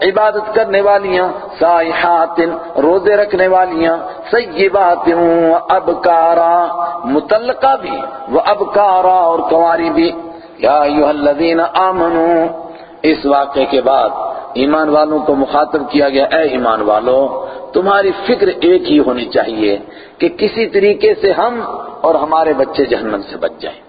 A: عبادت کرنے والیاں سائحات روزے رکھنے والیاں سیبات و ابکارا متلقہ بھی، و ابکارا اور کنواری بھی۔ یا ایوہ الذین آمنو، اس واقعے کے بعد ایمان والوں کو مخاطب کیا گیا، اے ایمان والو، تمہاری فکر ایک ہی ہونی چاہیے کہ کسی طریقے سے ہم اور ہمارے بچے جہنم سے بچ جائیں۔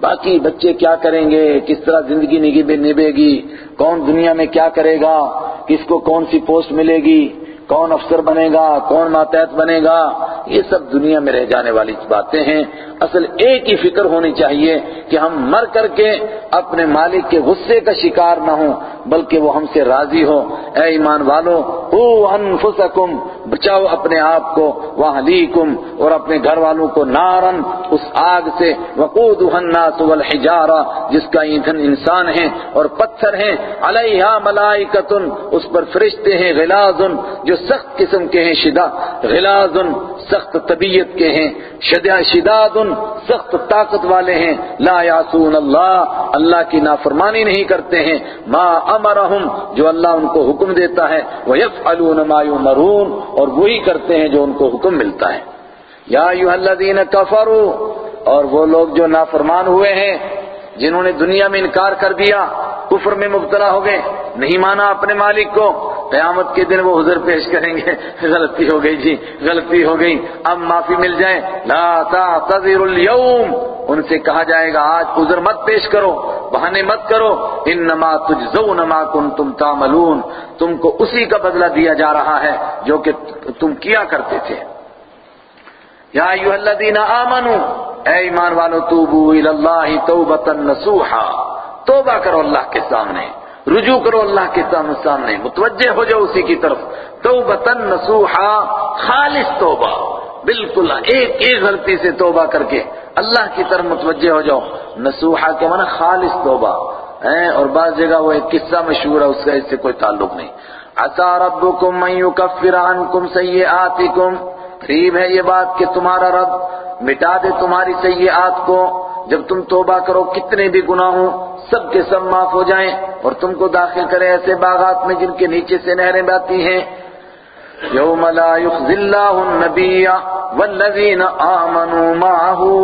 A: باقی بچے کیا کریں گے؟ کس طرح زندگی نبے گی؟ کون دنیا میں کیا کرے گا؟ کس کو کون سی پوسٹ ملے گی؟ کون افسر بنے گا، کون ماتحت بنے گا؟ یہ سب دنیا میں رہ جانے والی باتیں ہیں۔ اصل ایک ہی فکر ہونی چاہیے کہ ہم مر کر کے اپنے مالک کے غصے کا شکار نہ ہوں، بلکہ وہ ہم سے راضی ہو۔ اے ایمان والو او انفسکم، بچاؤ اپنے آپ کو۔ واہلیکم، اور اپنے گھر والوں کو نارن اس آگ سے۔ وقودها الناس والحجارہ جس کا ایندھن انسان ہیں اور پتھر ہیں۔ علیہا ملائکۃ اس پر فرشتے ہیں، غلاظ، جو سخت قسم کے ہیں شدہ غلاظ سخت طبیعت کے ہیں شداد سخت طاقت والے ہیں۔ لا یاسون اللہ اللہ کی نافرمانی نہیں کرتے ہیں۔ ما امرہم، جو اللہ ان کو حکم دیتا ہے۔ وہ ما یمرون، اور وہی کرتے ہیں جو ان کو حکم ملتا ہے۔ یا ایوہ الذین کفروا، اور وہ لوگ جو نافرمان ہوئے ہیں جنہوں نے دنیا میں انکار کر دیا، کفر میں مبتلا ہو گئے۔ نہیں مانا اپنے مالک کو۔ قیامت کے دن وہ حضر پیش کریں گے۔ غلطی ہو گئی جی غلطی ہو گئی۔ اب معافی مل جائے۔ لا تعتذر اليوم۔ ان سے کہا جائے گا، آج حضر مت پیش کرو، بہانے مت کرو۔ انما تجزون ما کنتم تعملون۔ تم کو اسی کا بدلہ دیا جا رہا ہے جو کہ تم کیا کرتے تھے۔ یا ایوہ الذین آمنوا اے ایمان والو، توبو الاللہ توبتا نسوحا توبہ کرو اللہ کے سامنے، رجوع کرو اللہ کے سامنے متوجہ ہو جاؤ اسی کی طرف۔ توبتا نسوحا خالص توبہ۔ بالکل ایک ایک غلطی سے توبہ کر کے اللہ کی طرف متوجہ ہو جاؤ۔ نسوحا کے معنی خالص توبہ۔ اور بعض جگہ وہ ایک قصہ مشہور ہے، اس کا اس سے کوئی تعلق نہیں۔ عطا ربکم من یکفر عنکم سیئاتکم۔ قریب ہے یہ بات کہ تمہارا رب مٹا دے تمہاری سیئات کو۔ جب تم توبہ کرو کتنے بھی گناہ ہوں، سب کے سب معاف ہو جائیں اور تم کو داخل کرے ایسے باغات میں جن کے نیچے سے نہریں بہتی ہیں۔ یوم لا یخزی اللہ النبی والذین آمنوا معه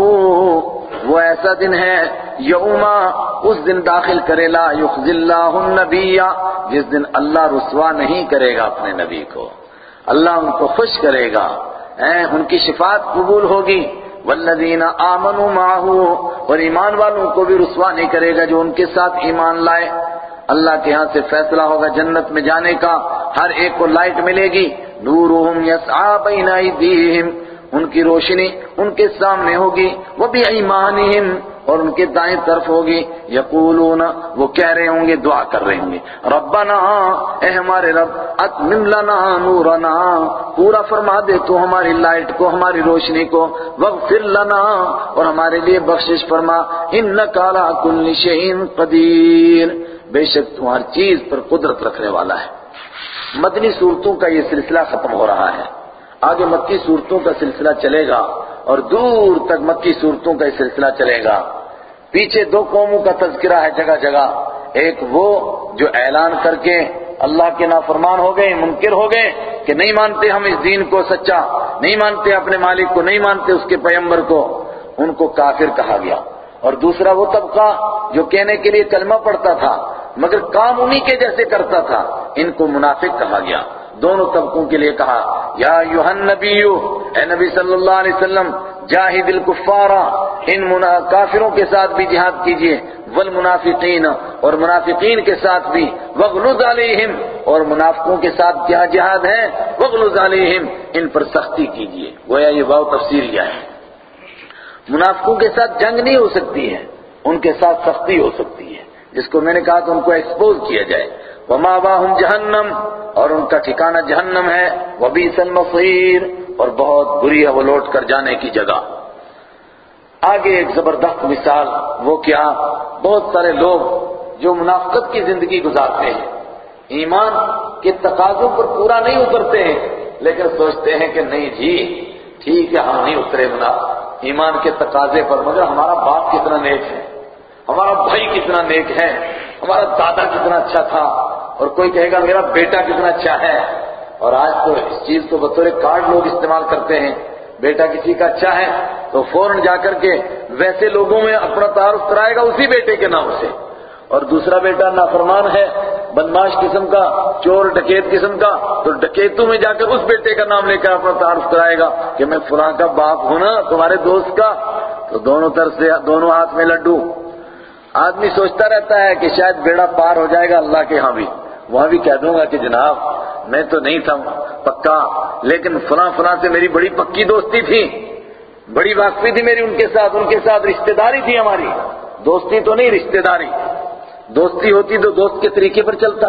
A: وہ ایسا دن ہے یوم اس دن داخل کرے لا یخزی اللہ النبی۔ جس دن اللہ رسوا نہیں کرے گا اپنے نبی کو۔ اللہ ان کو خوش کرے گا۔ ان کی شفاعت قبول ہوگی۔ والذین آمنوا معه، اور ایمان والوں کو بھی رسوا نہیں کرے گا جو ان کے ساتھ ایمان لائے۔ اللہ کے ہاں سے فیصلہ ہوگا جنت میں جانے کا، ہر ایک کو لائٹ ملے گی۔ نورہم یسعا بین ایدیہم ان کی روشنی ان کے سامنے ہوگی۔ وہ بھی ایمانہم اور ان کے دائیں طرف ہوگی۔ یقولون وہ کہہ رہے ہوں گے، دعا کر رہے ہوں گے۔ ربنا، اے ہمارے رب، اتمم لنا نورنا۔ پورا فرما دے تو ہماری لائٹ کو، ہماری روشنی کو۔ وغفر لنا، اور ہمارے لیے بخشش فرما۔ انک علی کل شیء قدیر بے شک تو ہر چیز پر قدرت رکھنے والا ہے۔ مدنی صورتوں کا یہ سلسلہ ختم ہو رہا ہے۔ آگے مکی صورتوں کا سلسلہ چلے گا اور دور تک مکی صورتوں کا سلسلہ چلے گا۔ پیچھے دو قوموں کا تذکرہ ہے جگہ جگہ۔ ایک وہ جو اعلان کر کے اللہ کے نافرمان ہو گئے، منکر ہو گئے کہ نہیں مانتے ہم اس دین کو سچا، نہیں مانتے اپنے مالک کو، نہیں مانتے اس کے پیمبر کو، ان کو کافر کہا گیا۔ اور دوسرا وہ طبقہ جو کہنے کے لیے کلمہ پڑتا تھا، مگر کام انہی کے جیسے کرتا تھا، ان کو منافق کہا گیا۔ دونوں طبقوں کے لیے کہا، یا یوہن نبیو، اے نبی صلی اللہ علیہ وسلم، جاہد الکفارا ان کافروں کے ساتھ بھی جہاد کیجیے، والمنافقین، اور منافقین کے ساتھ بھی وغلظ علیہم، اور منافقوں کے ساتھ کیا جہاد ہے؟ وغلظ علیہم، ان پر سختی کیجیے۔ گویا یہ واو تفسیر کیا ہے۔ منافقوں کے ساتھ جنگ نہیں ہو سکتی ہے، ان کے ساتھ سختی ہو سکتی ہے، جس کو میں نے کہا تو ان کو ایکسپوز کیا جائے۔ وَمَا جہنم اور ان کا ٹھکانہ جہنم ہے، وَبِئْسَ الْمَصِيرُ اور بہت بری ہے وہ لوٹ کر جانے کی جگہ۔ آگے ایک زبردست مثال، وہ کیا؟ بہت سارے لوگ جو منافقت کی زندگی گزارتے ہیں۔ ایمان کے تقاضوں پر پورا نہیں اترتے ہیں، لیکن سوچتے ہیں کہ نہیں جی ٹھیک ہے، ہم نہیں اترے بنا ایمان کے تقاضے پر، مگر ہمارا باپ کتنا نیک ہے، ہمارا بھائی کتنا نیک ہے، ہمارا دادا کتنا اچھا تھا۔ اور کوئی کہے گا، میرا بیٹا کتنا اچھا ہے۔ اور آج تو اس چیز کو بطور کارڈ لوگ استعمال کرتے ہیں۔ بیٹا کسی کا اچھا ہے تو فوراً جا کر کے ویسے لوگوں میں اپنا تعارف کرائے گا اسی بیٹے کے نام سے۔ اور دوسرا بیٹا نافرمان ہے، بدماش قسم کا، چور، ڈکیت قسم کا، تو ڈکیتوں میں جا کر اس بیٹے کا نام لے کر اپنا تعارف کرائے گا کہ میں فلاں کا باپ ہوں نا، تمہارے دوست کا۔ تو دونوں طرف سے، دونوں ہاتھ میں لڈو۔ آدمی سوچتا رہتا ہے کہ شاید بیڑا پار ہو جائے گا، اللہ کے ہاں بھی وہاں بھی کہہ دوں گا کہ جناب میں تو نہیں تھا پکا، لیکن فلاں فلاں سے میری بڑی پکی دوستی تھی، بڑی واقفی تھی میری ان کے ساتھ، ان کے ساتھ رشتہ داری تھی ہماری۔ دوستی تو نہیں رشتہ داری۔ دوستی ہوتی تو دوست کے طریقے پر چلتا۔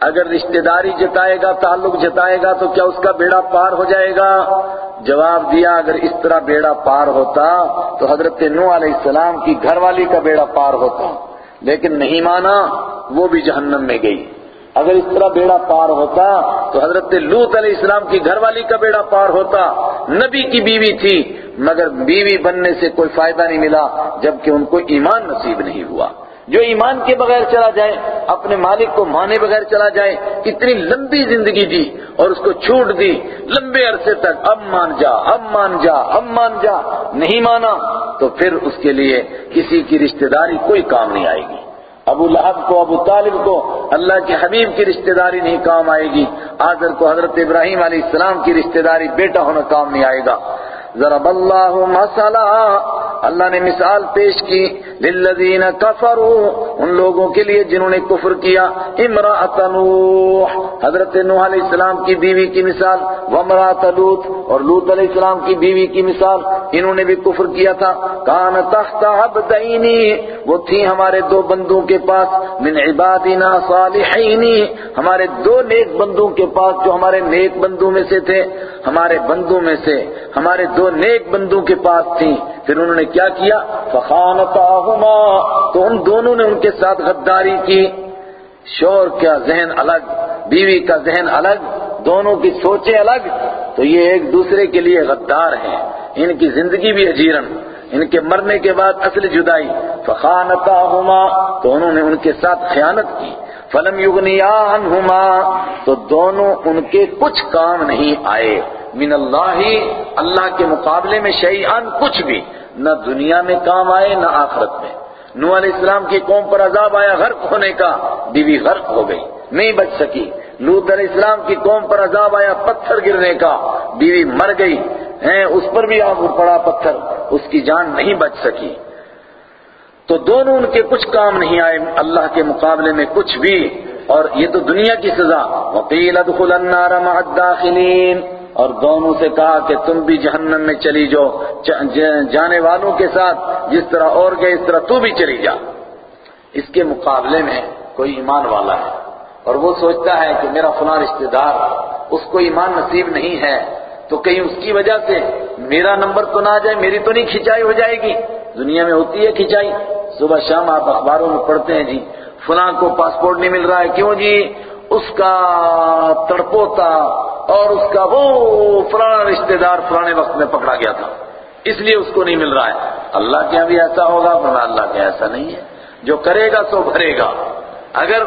A: اگر رشتہ داری جتائے گا، تعلق جتائے گا، تو کیا اس کا بیڑا پار ہو جائے گا؟ جواب دیا، اگر اس طرح بیڑا پار ہوتا تو حضرت نو علیہ السلام کی گھر والی کا بیڑا پار ہوتا، لیکن نہیں مانا، وہ بھی جہنم میں گئی۔ اگر اس طرح بیڑا پار ہوتا تو حضرت لوت علیہ السلام کی گھر والی کا بیڑا پار ہوتا، نبی کی بیوی تھی، مگر بیوی بننے سے کوئی فائدہ نہیں ملا، جبکہ ان کو ایمان نصیب نہیں ہوا۔ جو ایمان کے بغیر چلا جائے، اپنے مالک کو مانے بغیر چلا جائے اتنی لمبی زندگی دی اور اس کو چھوٹ دی، لمبے عرصے تک اب مان جا، اب مان جا، اب مان جا، نہیں مانا، تو پھر اس کے لیے کسی کی رشتہ داری کوئی کام نہیں آئے گی۔ ابو لہب کو، ابو طالب کو اللہ کے حبیب کی رشتہ داری نہیں کام آئے گی۔ آذر کو حضرت ابراہیم علیہ السلام کی رشتہ داری بیٹا ہونا کام نہیں آئے گا۔ ذرا اللہ مسئلہ اللہ نے مثال پیش کی۔ للذین کفروا، ان لوگوں کے لیے جنہوں نے کفر کیا امرأت نوح، حضرت نوح علیہ السلام کی بیوی کی مثال وامرأت لوت اور لوت علیہ السلام کی بیوی کی مثال، انہوں نے بھی کفر کیا تھا۔ کان تحت عبدین، وہ تھی ہمارے دو بندوں کے پاس، من عبادنا صالحین۔ ہمارے دو نیک بندوں کے پاس جو ہمارے نیک بندوں میں سے تھے، ہمارے بندوں میں سے، ہمارے دو نیک بندوں کے پاس تھیں۔ پھر انہوں نے کیا کیا؟ فخانتاہما تو ان دونوں نے ان کے ساتھ غداری کی۔ شور کا ذہن الگ، بیوی کا ذہن الگ، دونوں کی سوچیں الگ۔ تو یہ ایک دوسرے کے لیے غدار ہیں۔ ان کی زندگی بھی اجیرن۔ ان کے مرنے کے بعد اصل جدائی۔ فخانتاہما، تو انہوں نے ان کے ساتھ خیانت کی۔ فلم یغنیا عنہما تو دونوں ان کے کچھ کام نہیں آئے۔ من اللہ اللہ کے مقابلے میں شیئان کچھ بھی۔ نہ دنیا میں کام آئے، نہ آخرت میں۔ نو علیہ السلام کی قوم پر عذاب آیا غرق ہونے کا، بیوی غرق ہو گئی، نہیں بچ سکی۔ لوت علیہ السلام کی قوم پر عذاب آیا پتھر گرنے کا، بیوی مر گئی۔ ہیں، اس پر بھی آگ پڑا پتھر، اس کی جان نہیں بچ سکی۔ تو دونوں ان کے کچھ کام نہیں آئے، اللہ کے مقابلے میں کچھ بھی۔ اور یہ تو دنیا کی سزا۔ وقیل ادخل النار مع اور دونوں سے کہا کہ تم بھی جہنم میں چلی جاؤ جانے والوں کے ساتھ جس طرح اور گئے، اس طرح تو بھی چلی جا۔ اس کے مقابلے میں کوئی ایمان والا ہے۔ اور وہ سوچتا ہے کہ میرا فلاں رشتہ دار اس کو ایمان نصیب نہیں ہے۔ تو کہیں اس کی وجہ سے میرا نمبر تو نہ آ جائے، میری تو نہیں کھچائی ہو جائے گی۔ دنیا میں ہوتی ہے کھچائی صبح شام آپ اخباروں میں پڑھتے ہیں جی فلاں کو پاسپورٹ نہیں مل رہا ہے۔ کیوں جی؟ اس کا تڑپوتا اور اس کا وہ فلانا رشتہ دار فلانے وقت میں پکڑا گیا تھا۔ اس لیے اس کو نہیں مل رہا ہے۔ اللہ کے یہاں بھی ایسا ہوگا، ورنہ اللہ کے ایسا نہیں ہے۔ جو کرے گا تو بھرے گا۔ اگر،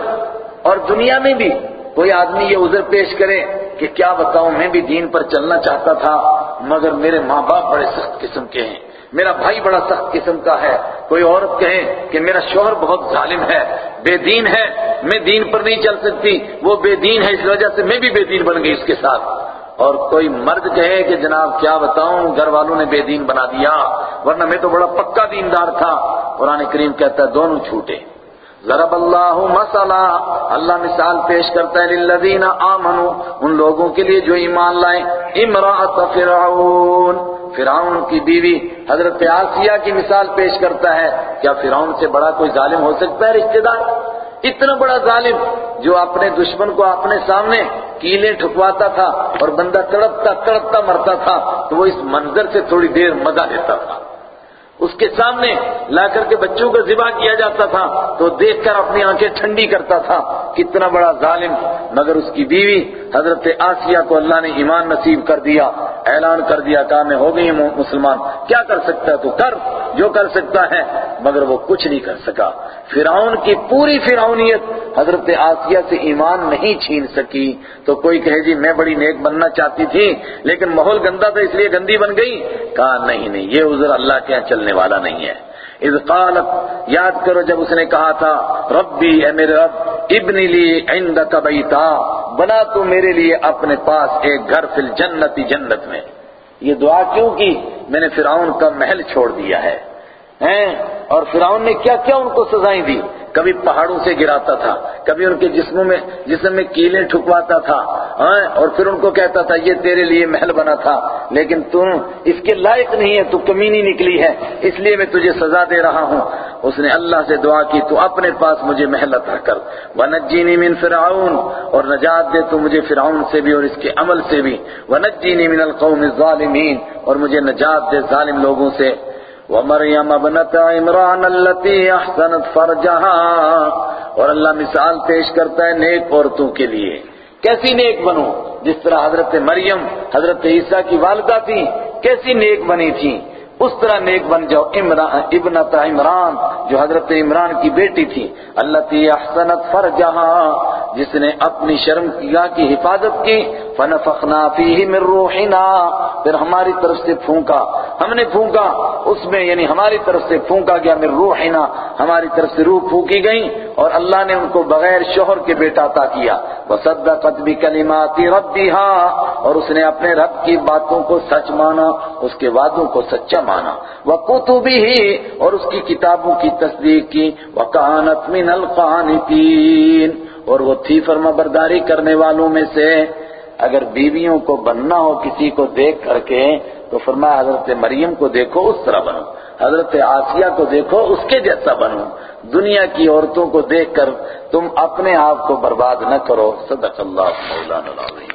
A: اور دنیا میں بھی کوئی آدمی یہ عذر پیش کرے کہ کیا بتاؤں، میں بھی دین پر چلنا چاہتا تھا، مگر میرے ماں باپ بڑے سخت قسم کے ہیں۔ میرا بھائی بڑا سخت قسم کا ہے۔ کوئی عورت کہے کہ میرا شوہر بہت ظالم ہے، بے دین ہے، میں دین پر نہیں چل سکتی، وہ بے دین ہے، اس وجہ سے میں بھی بے دین بن گئی اس کے ساتھ۔ اور کوئی مرد کہے کہ جناب کیا بتاؤں، گھر والوں نے بے دین بنا دیا، ورنہ میں تو بڑا پکا دیندار تھا۔ قرآن کریم کہتا ہے دونوں چھوٹے۔ ضرب اللہ مسئلہ اللہ مثال پیش کرتا ہے للذین آمنوا، ان لوگوں کے لیے جو ایمان لائیں۔ امرأت فرعون۔ فرعون کی بیوی حضرت آسیہ کی مثال پیش کرتا ہے، کیا فرعون سے بڑا کوئی ظالم ہو سکتا ہے رشتہ دار؟ اتنا بڑا ظالم جو اپنے دشمن کو اپنے سامنے کیلے ٹھکواتا تھا اور بندہ تڑپتا تڑپتا مرتا تھا، تو وہ اس منظر سے تھوڑی دیر مزہ لیتا تھا۔ اس کے سامنے لا کر کے بچوں کو ذبح کیا جاتا تھا، تو دیکھ کر اپنی آنکھیں ٹھنڈی کرتا تھا۔ کتنا بڑا ظالم، مگر اس کی بیوی حضرت آسیہ کو اللہ نے ایمان نصیب کر دیا۔ اعلان کر دیا کہا میں ہو گئی مسلمان۔ کیا کر سکتا ہے تو کر۔ جو کر سکتا ہے، مگر وہ کچھ نہیں کر سکا۔ فرعون کی پوری فرعونیت حضرت آسیہ سے ایمان نہیں چھین سکی۔ تو کوئی کہے جی میں بڑی نیک بننا چاہتی تھی، لیکن ماحول گندا تھا، اس لیے گندی بن گئی۔ کہا، نہیں نہیں، یہ عذر اللہ کے یہاں چلنے والا نہیں ہے۔ اذ قالت، یاد کرو جب اس نے کہا تھا، ربی، اے میرے رب، ابنی لی عندک بیتا، بنا تو میرے لیے اپنے پاس ایک گھر فی الجنتی، جنت میں۔ یہ دعا کیوں کی؟ میں نے فرعون کا محل چھوڑ دیا ہے۔ اور فرعون نے کیا کیا ان کو سزائیں دی؟ کبھی پہاڑوں سے گراتا تھا، کبھی ان کے جسموں میں جسم میں کیلیں ٹھکواتا تھا ہاں، اور پھر ان کو کہتا تھا، یہ تیرے لیے محل بنا تھا، لیکن تم اس کے لائق نہیں ہے تو کمینی نکلی ہے، اس لیے میں تجھے سزا دے رہا ہوں۔ اس نے اللہ سے دعا کی، تو اپنے پاس مجھے محل عطا کر۔ ونجینی من فرعون، اور نجات دے تو مجھے فرعون سے بھی اور اس کے عمل سے بھی۔ ونجینی من القوم الظالمین اور مجھے نجات دے ظالم لوگوں سے۔ ومریم ابنت عمران التي احسنت فرجها اور اللہ مثال پیش کرتا ہے نیک عورتوں کے لیے۔ کیسی نیک بنو؟ جس طرح حضرت مریم، حضرت عیسیٰ کی والدہ تھی کیسی نیک بنی تھیں؟ اس طرح نیک بن جاؤ۔ ابنت عمران، جو حضرت عمران کی بیٹی تھی۔ اللہ تی احسنت فرجہا، جس نے اپنی شرم کیا کی حفاظت کی۔ فنفخنا فیہ من روحنا۔ پھر ہماری طرف سے پھونکا۔ ہم نے پھونکا۔ اس میں یعنی ہماری طرف سے پھونکا گیا من روحنا۔ ہماری طرف سے روح پھونکی گئی اور اللہ نے ان کو بغیر شوہر کے بیٹا عطا کیا۔ وصدقت بکلمات ربها اور اس نے اپنے رب کی باتوں کو سچ مانا، اس کے وعدوں کو سچا مانا۔ وَقُتُبِهِ، اور اس کی کتابوں کی تصدیق کی۔ وَقَانَتْ مِنَ الْقَانِتِينَ، اور وہ تھی فرما برداری کرنے والوں میں سے۔ اگر بیویوں کو بننا ہو کسی کو دیکھ کر کے، تو فرمایا حضرت مریم کو دیکھو، اس طرح بنو۔ حضرت آسیہ کو دیکھو، اس کے جیسا بنو۔ دنیا کی عورتوں کو دیکھ کر تم اپنے آپ کو برباد نہ کرو۔ صدق اللہ مولانا العظیم۔